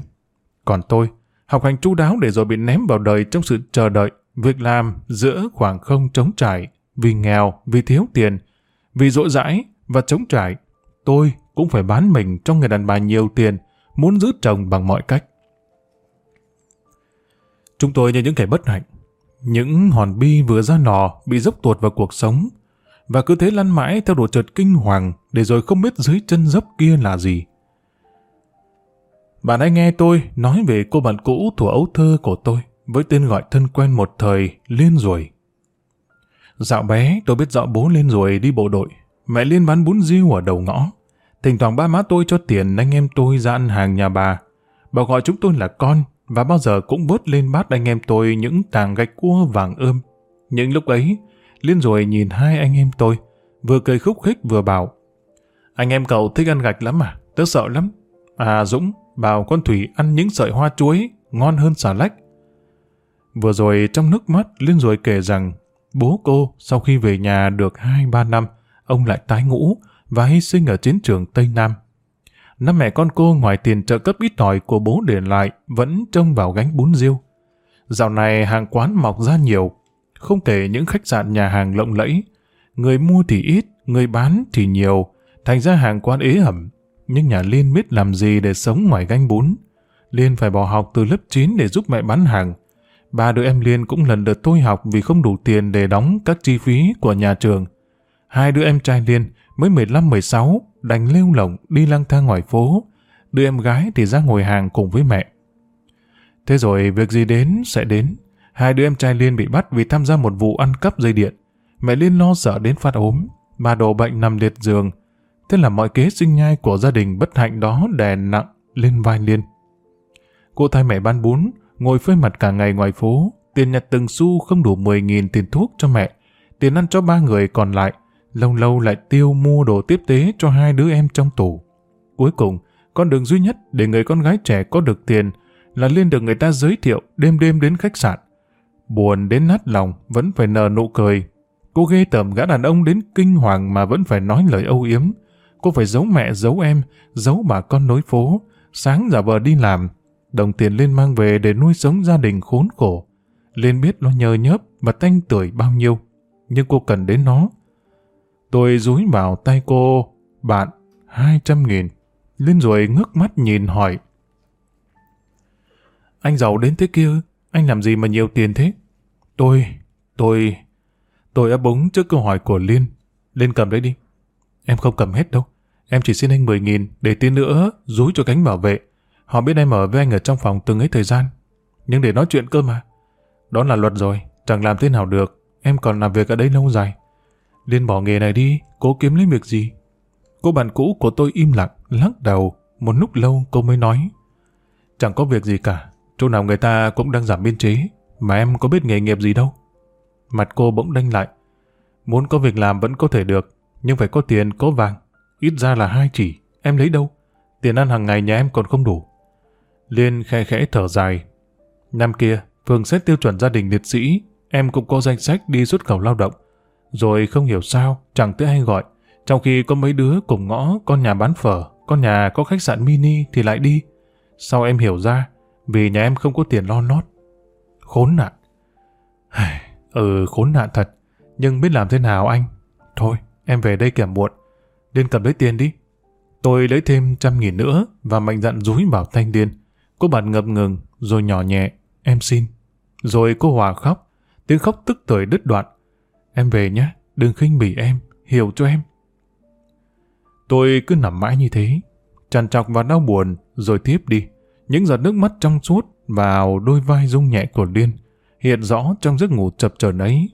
A: Còn tôi, học hành chu đáo để rồi bị ném vào đời trong sự chờ đợi, việc làm giữa khoảng không trống trải, vì nghèo, vì thiếu tiền, vì rỗi rãi và trống trải. Tôi cũng phải bán mình cho người đàn bà nhiều tiền, muốn giữ chồng bằng mọi cách. Chúng tôi như những kẻ bất hạnh. Những hòn bi vừa ra nò bị dốc tuột vào cuộc sống và cứ thế lăn mãi theo độ trượt kinh hoàng để rồi không biết dưới chân dốc kia là gì. Bạn hãy nghe tôi nói về cô bạn cũ thủ ấu thơ của tôi với tên gọi thân quen một thời Liên Ruồi. Dạo bé tôi biết rõ bố Liên Ruồi đi bộ đội, mẹ Liên bán bún riêu ở đầu ngõ. Thỉnh thoảng ba má tôi cho tiền anh em tôi ra ăn hàng nhà bà. Bà gọi chúng tôi là con và bao giờ cũng bớt lên bát anh em tôi những tàng gạch cua vàng ươm. Những lúc ấy, Liên rồi nhìn hai anh em tôi, vừa cười khúc khích vừa bảo Anh em cậu thích ăn gạch lắm à? Tớ sợ lắm. À Dũng, bảo con Thủy ăn những sợi hoa chuối, ngon hơn xà lách. Vừa rồi trong nước mắt, Liên rồi kể rằng bố cô sau khi về nhà được 2-3 năm, ông lại tái ngũ và hy sinh ở chiến trường Tây Nam. Năm mẹ con cô ngoài tiền trợ cấp ít ỏi của bố để lại vẫn trông vào gánh bún riêu. Dạo này hàng quán mọc ra nhiều, không kể những khách sạn nhà hàng lộng lẫy. Người mua thì ít, người bán thì nhiều, thành ra hàng quán ế ẩm. Nhưng nhà Liên biết làm gì để sống ngoài ganh bún. Liên phải bỏ học từ lớp 9 để giúp mẹ bán hàng. Ba đứa em Liên cũng lần lượt thôi học vì không đủ tiền để đóng các chi phí của nhà trường. Hai đứa em trai Liên mới 15-16 đành lêu lỏng đi lang thang ngoài phố. Đứa em gái thì ra ngồi hàng cùng với mẹ. Thế rồi việc gì đến sẽ đến. Hai đứa em trai Liên bị bắt vì tham gia một vụ ăn cắp dây điện. Mẹ Liên lo sợ đến phát ốm, bà đổ bệnh nằm liệt giường. Thế là mọi kế sinh nhai của gia đình bất hạnh đó đè nặng lên vai Liên. Cô thay mẹ bán bún, ngồi phơi mặt cả ngày ngoài phố, tiền nhặt từng xu không đủ 10.000 tiền thuốc cho mẹ, tiền ăn cho ba người còn lại, lâu lâu lại tiêu mua đồ tiếp tế cho hai đứa em trong tủ. Cuối cùng, con đường duy nhất để người con gái trẻ có được tiền là Liên được người ta giới thiệu đêm đêm đến khách sạn. Buồn đến nát lòng, vẫn phải nở nụ cười. Cô ghê tởm gã đàn ông đến kinh hoàng mà vẫn phải nói lời âu yếm. Cô phải giấu mẹ, giấu em, giấu bà con nối phố, sáng giả vờ đi làm. Đồng tiền Liên mang về để nuôi sống gia đình khốn khổ. Liên biết nó nhờ nhớp và tanh tuổi bao nhiêu. Nhưng cô cần đến nó. Tôi rúi vào tay cô, bạn, 200 nghìn. Liên rồi ngước mắt nhìn hỏi. Anh giàu đến thế kia, anh làm gì mà nhiều tiền thế? Tôi, tôi, tôi ấp búng trước câu hỏi của Liên. Liên cầm đấy đi. Em không cầm hết đâu. Em chỉ xin anh 10 nghìn để tí nữa rúi cho cánh bảo vệ. Họ biết em ở với anh ở trong phòng từng ấy thời gian. Nhưng để nói chuyện cơ mà. Đó là luật rồi, chẳng làm thế nào được. Em còn làm việc ở đây lâu dài. Liên bỏ nghề này đi, cố kiếm lấy việc gì. Cô bạn cũ của tôi im lặng, lắc đầu. Một lúc lâu cô mới nói. Chẳng có việc gì cả. Chỗ nào người ta cũng đang giảm biên chế. Mà em có biết nghề nghiệp gì đâu. Mặt cô bỗng đanh lại. Muốn có việc làm vẫn có thể được. Nhưng phải có tiền, có vàng. Ít ra là hai chỉ. Em lấy đâu? Tiền ăn hàng ngày nhà em còn không đủ. Liên khe khẽ thở dài. Năm kia, Phương xét tiêu chuẩn gia đình liệt sĩ, em cũng có danh sách đi xuất khẩu lao động. Rồi không hiểu sao, chẳng tới ai gọi. Trong khi có mấy đứa cùng ngõ con nhà bán phở, con nhà có khách sạn mini thì lại đi. Sau em hiểu ra, vì nhà em không có tiền lo lót, Khốn nạn. ừ, khốn nạn thật. Nhưng biết làm thế nào anh? Thôi, em về đây kẻm muộn. Điên cầm lấy tiền đi. Tôi lấy thêm trăm nghìn nữa và mạnh dặn rúi vào thanh điên. Cô bạn ngập ngừng, rồi nhỏ nhẹ. Em xin. Rồi cô Hòa khóc. Tiếng khóc tức thời đứt đoạn. Em về nhé, đừng khinh bỉ em, hiểu cho em. Tôi cứ nằm mãi như thế, tràn trọc và đau buồn, rồi tiếp đi. Những giọt nước mắt trong suốt vào đôi vai rung nhẹ của Liên, hiện rõ trong giấc ngủ chập chờn ấy.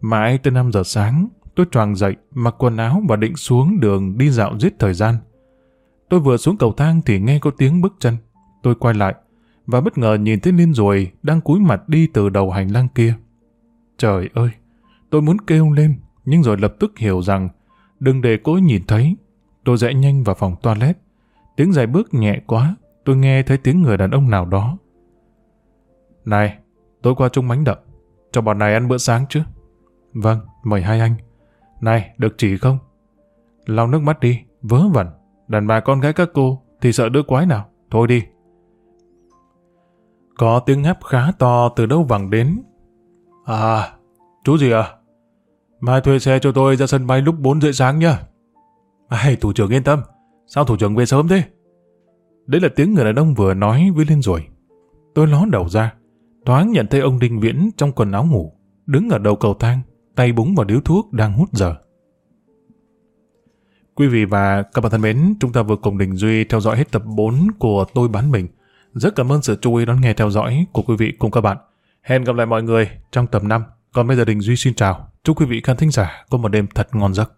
A: Mãi tới 5 giờ sáng, tôi choàng dậy, mặc quần áo và định xuống đường đi dạo giết thời gian. Tôi vừa xuống cầu thang thì nghe có tiếng bước chân. Tôi quay lại, và bất ngờ nhìn thấy Liên rồi đang cúi mặt đi từ đầu hành lang kia. Trời ơi! Tôi muốn kêu lên, nhưng rồi lập tức hiểu rằng đừng để cô nhìn thấy. Tôi rẽ nhanh vào phòng toilet. Tiếng giày bước nhẹ quá, tôi nghe thấy tiếng người đàn ông nào đó. Này, tôi qua chung mánh đậm. Cho bọn này ăn bữa sáng chứ? Vâng, mời hai anh. Này, được chỉ không? Lau nước mắt đi, vớ vẩn. Đàn bà con gái các cô thì sợ đứa quái nào. Thôi đi. Có tiếng ngáp khá to từ đâu vẳng đến. À, chú gì à? Mai thuê xe cho tôi ra sân bay lúc 4 rưỡi sáng nhá. Ai, thủ trưởng yên tâm. Sao thủ trưởng về sớm thế? Đấy là tiếng người đàn ông vừa nói với Liên rồi. Tôi ló đầu ra. Thoáng nhận thấy ông Đinh Viễn trong quần áo ngủ, đứng ở đầu cầu thang, tay búng vào điếu thuốc đang hút dở. Quý vị và các bạn thân mến, chúng ta vừa cùng Đình Duy theo dõi hết tập 4 của Tôi Bán Mình. Rất cảm ơn sự chú ý đón nghe theo dõi của quý vị cùng các bạn. Hẹn gặp lại mọi người trong tập 5. Còn bây giờ Đình Duy xin chào. Chúc quý vị khán thính giả có một đêm thật ngon giấc.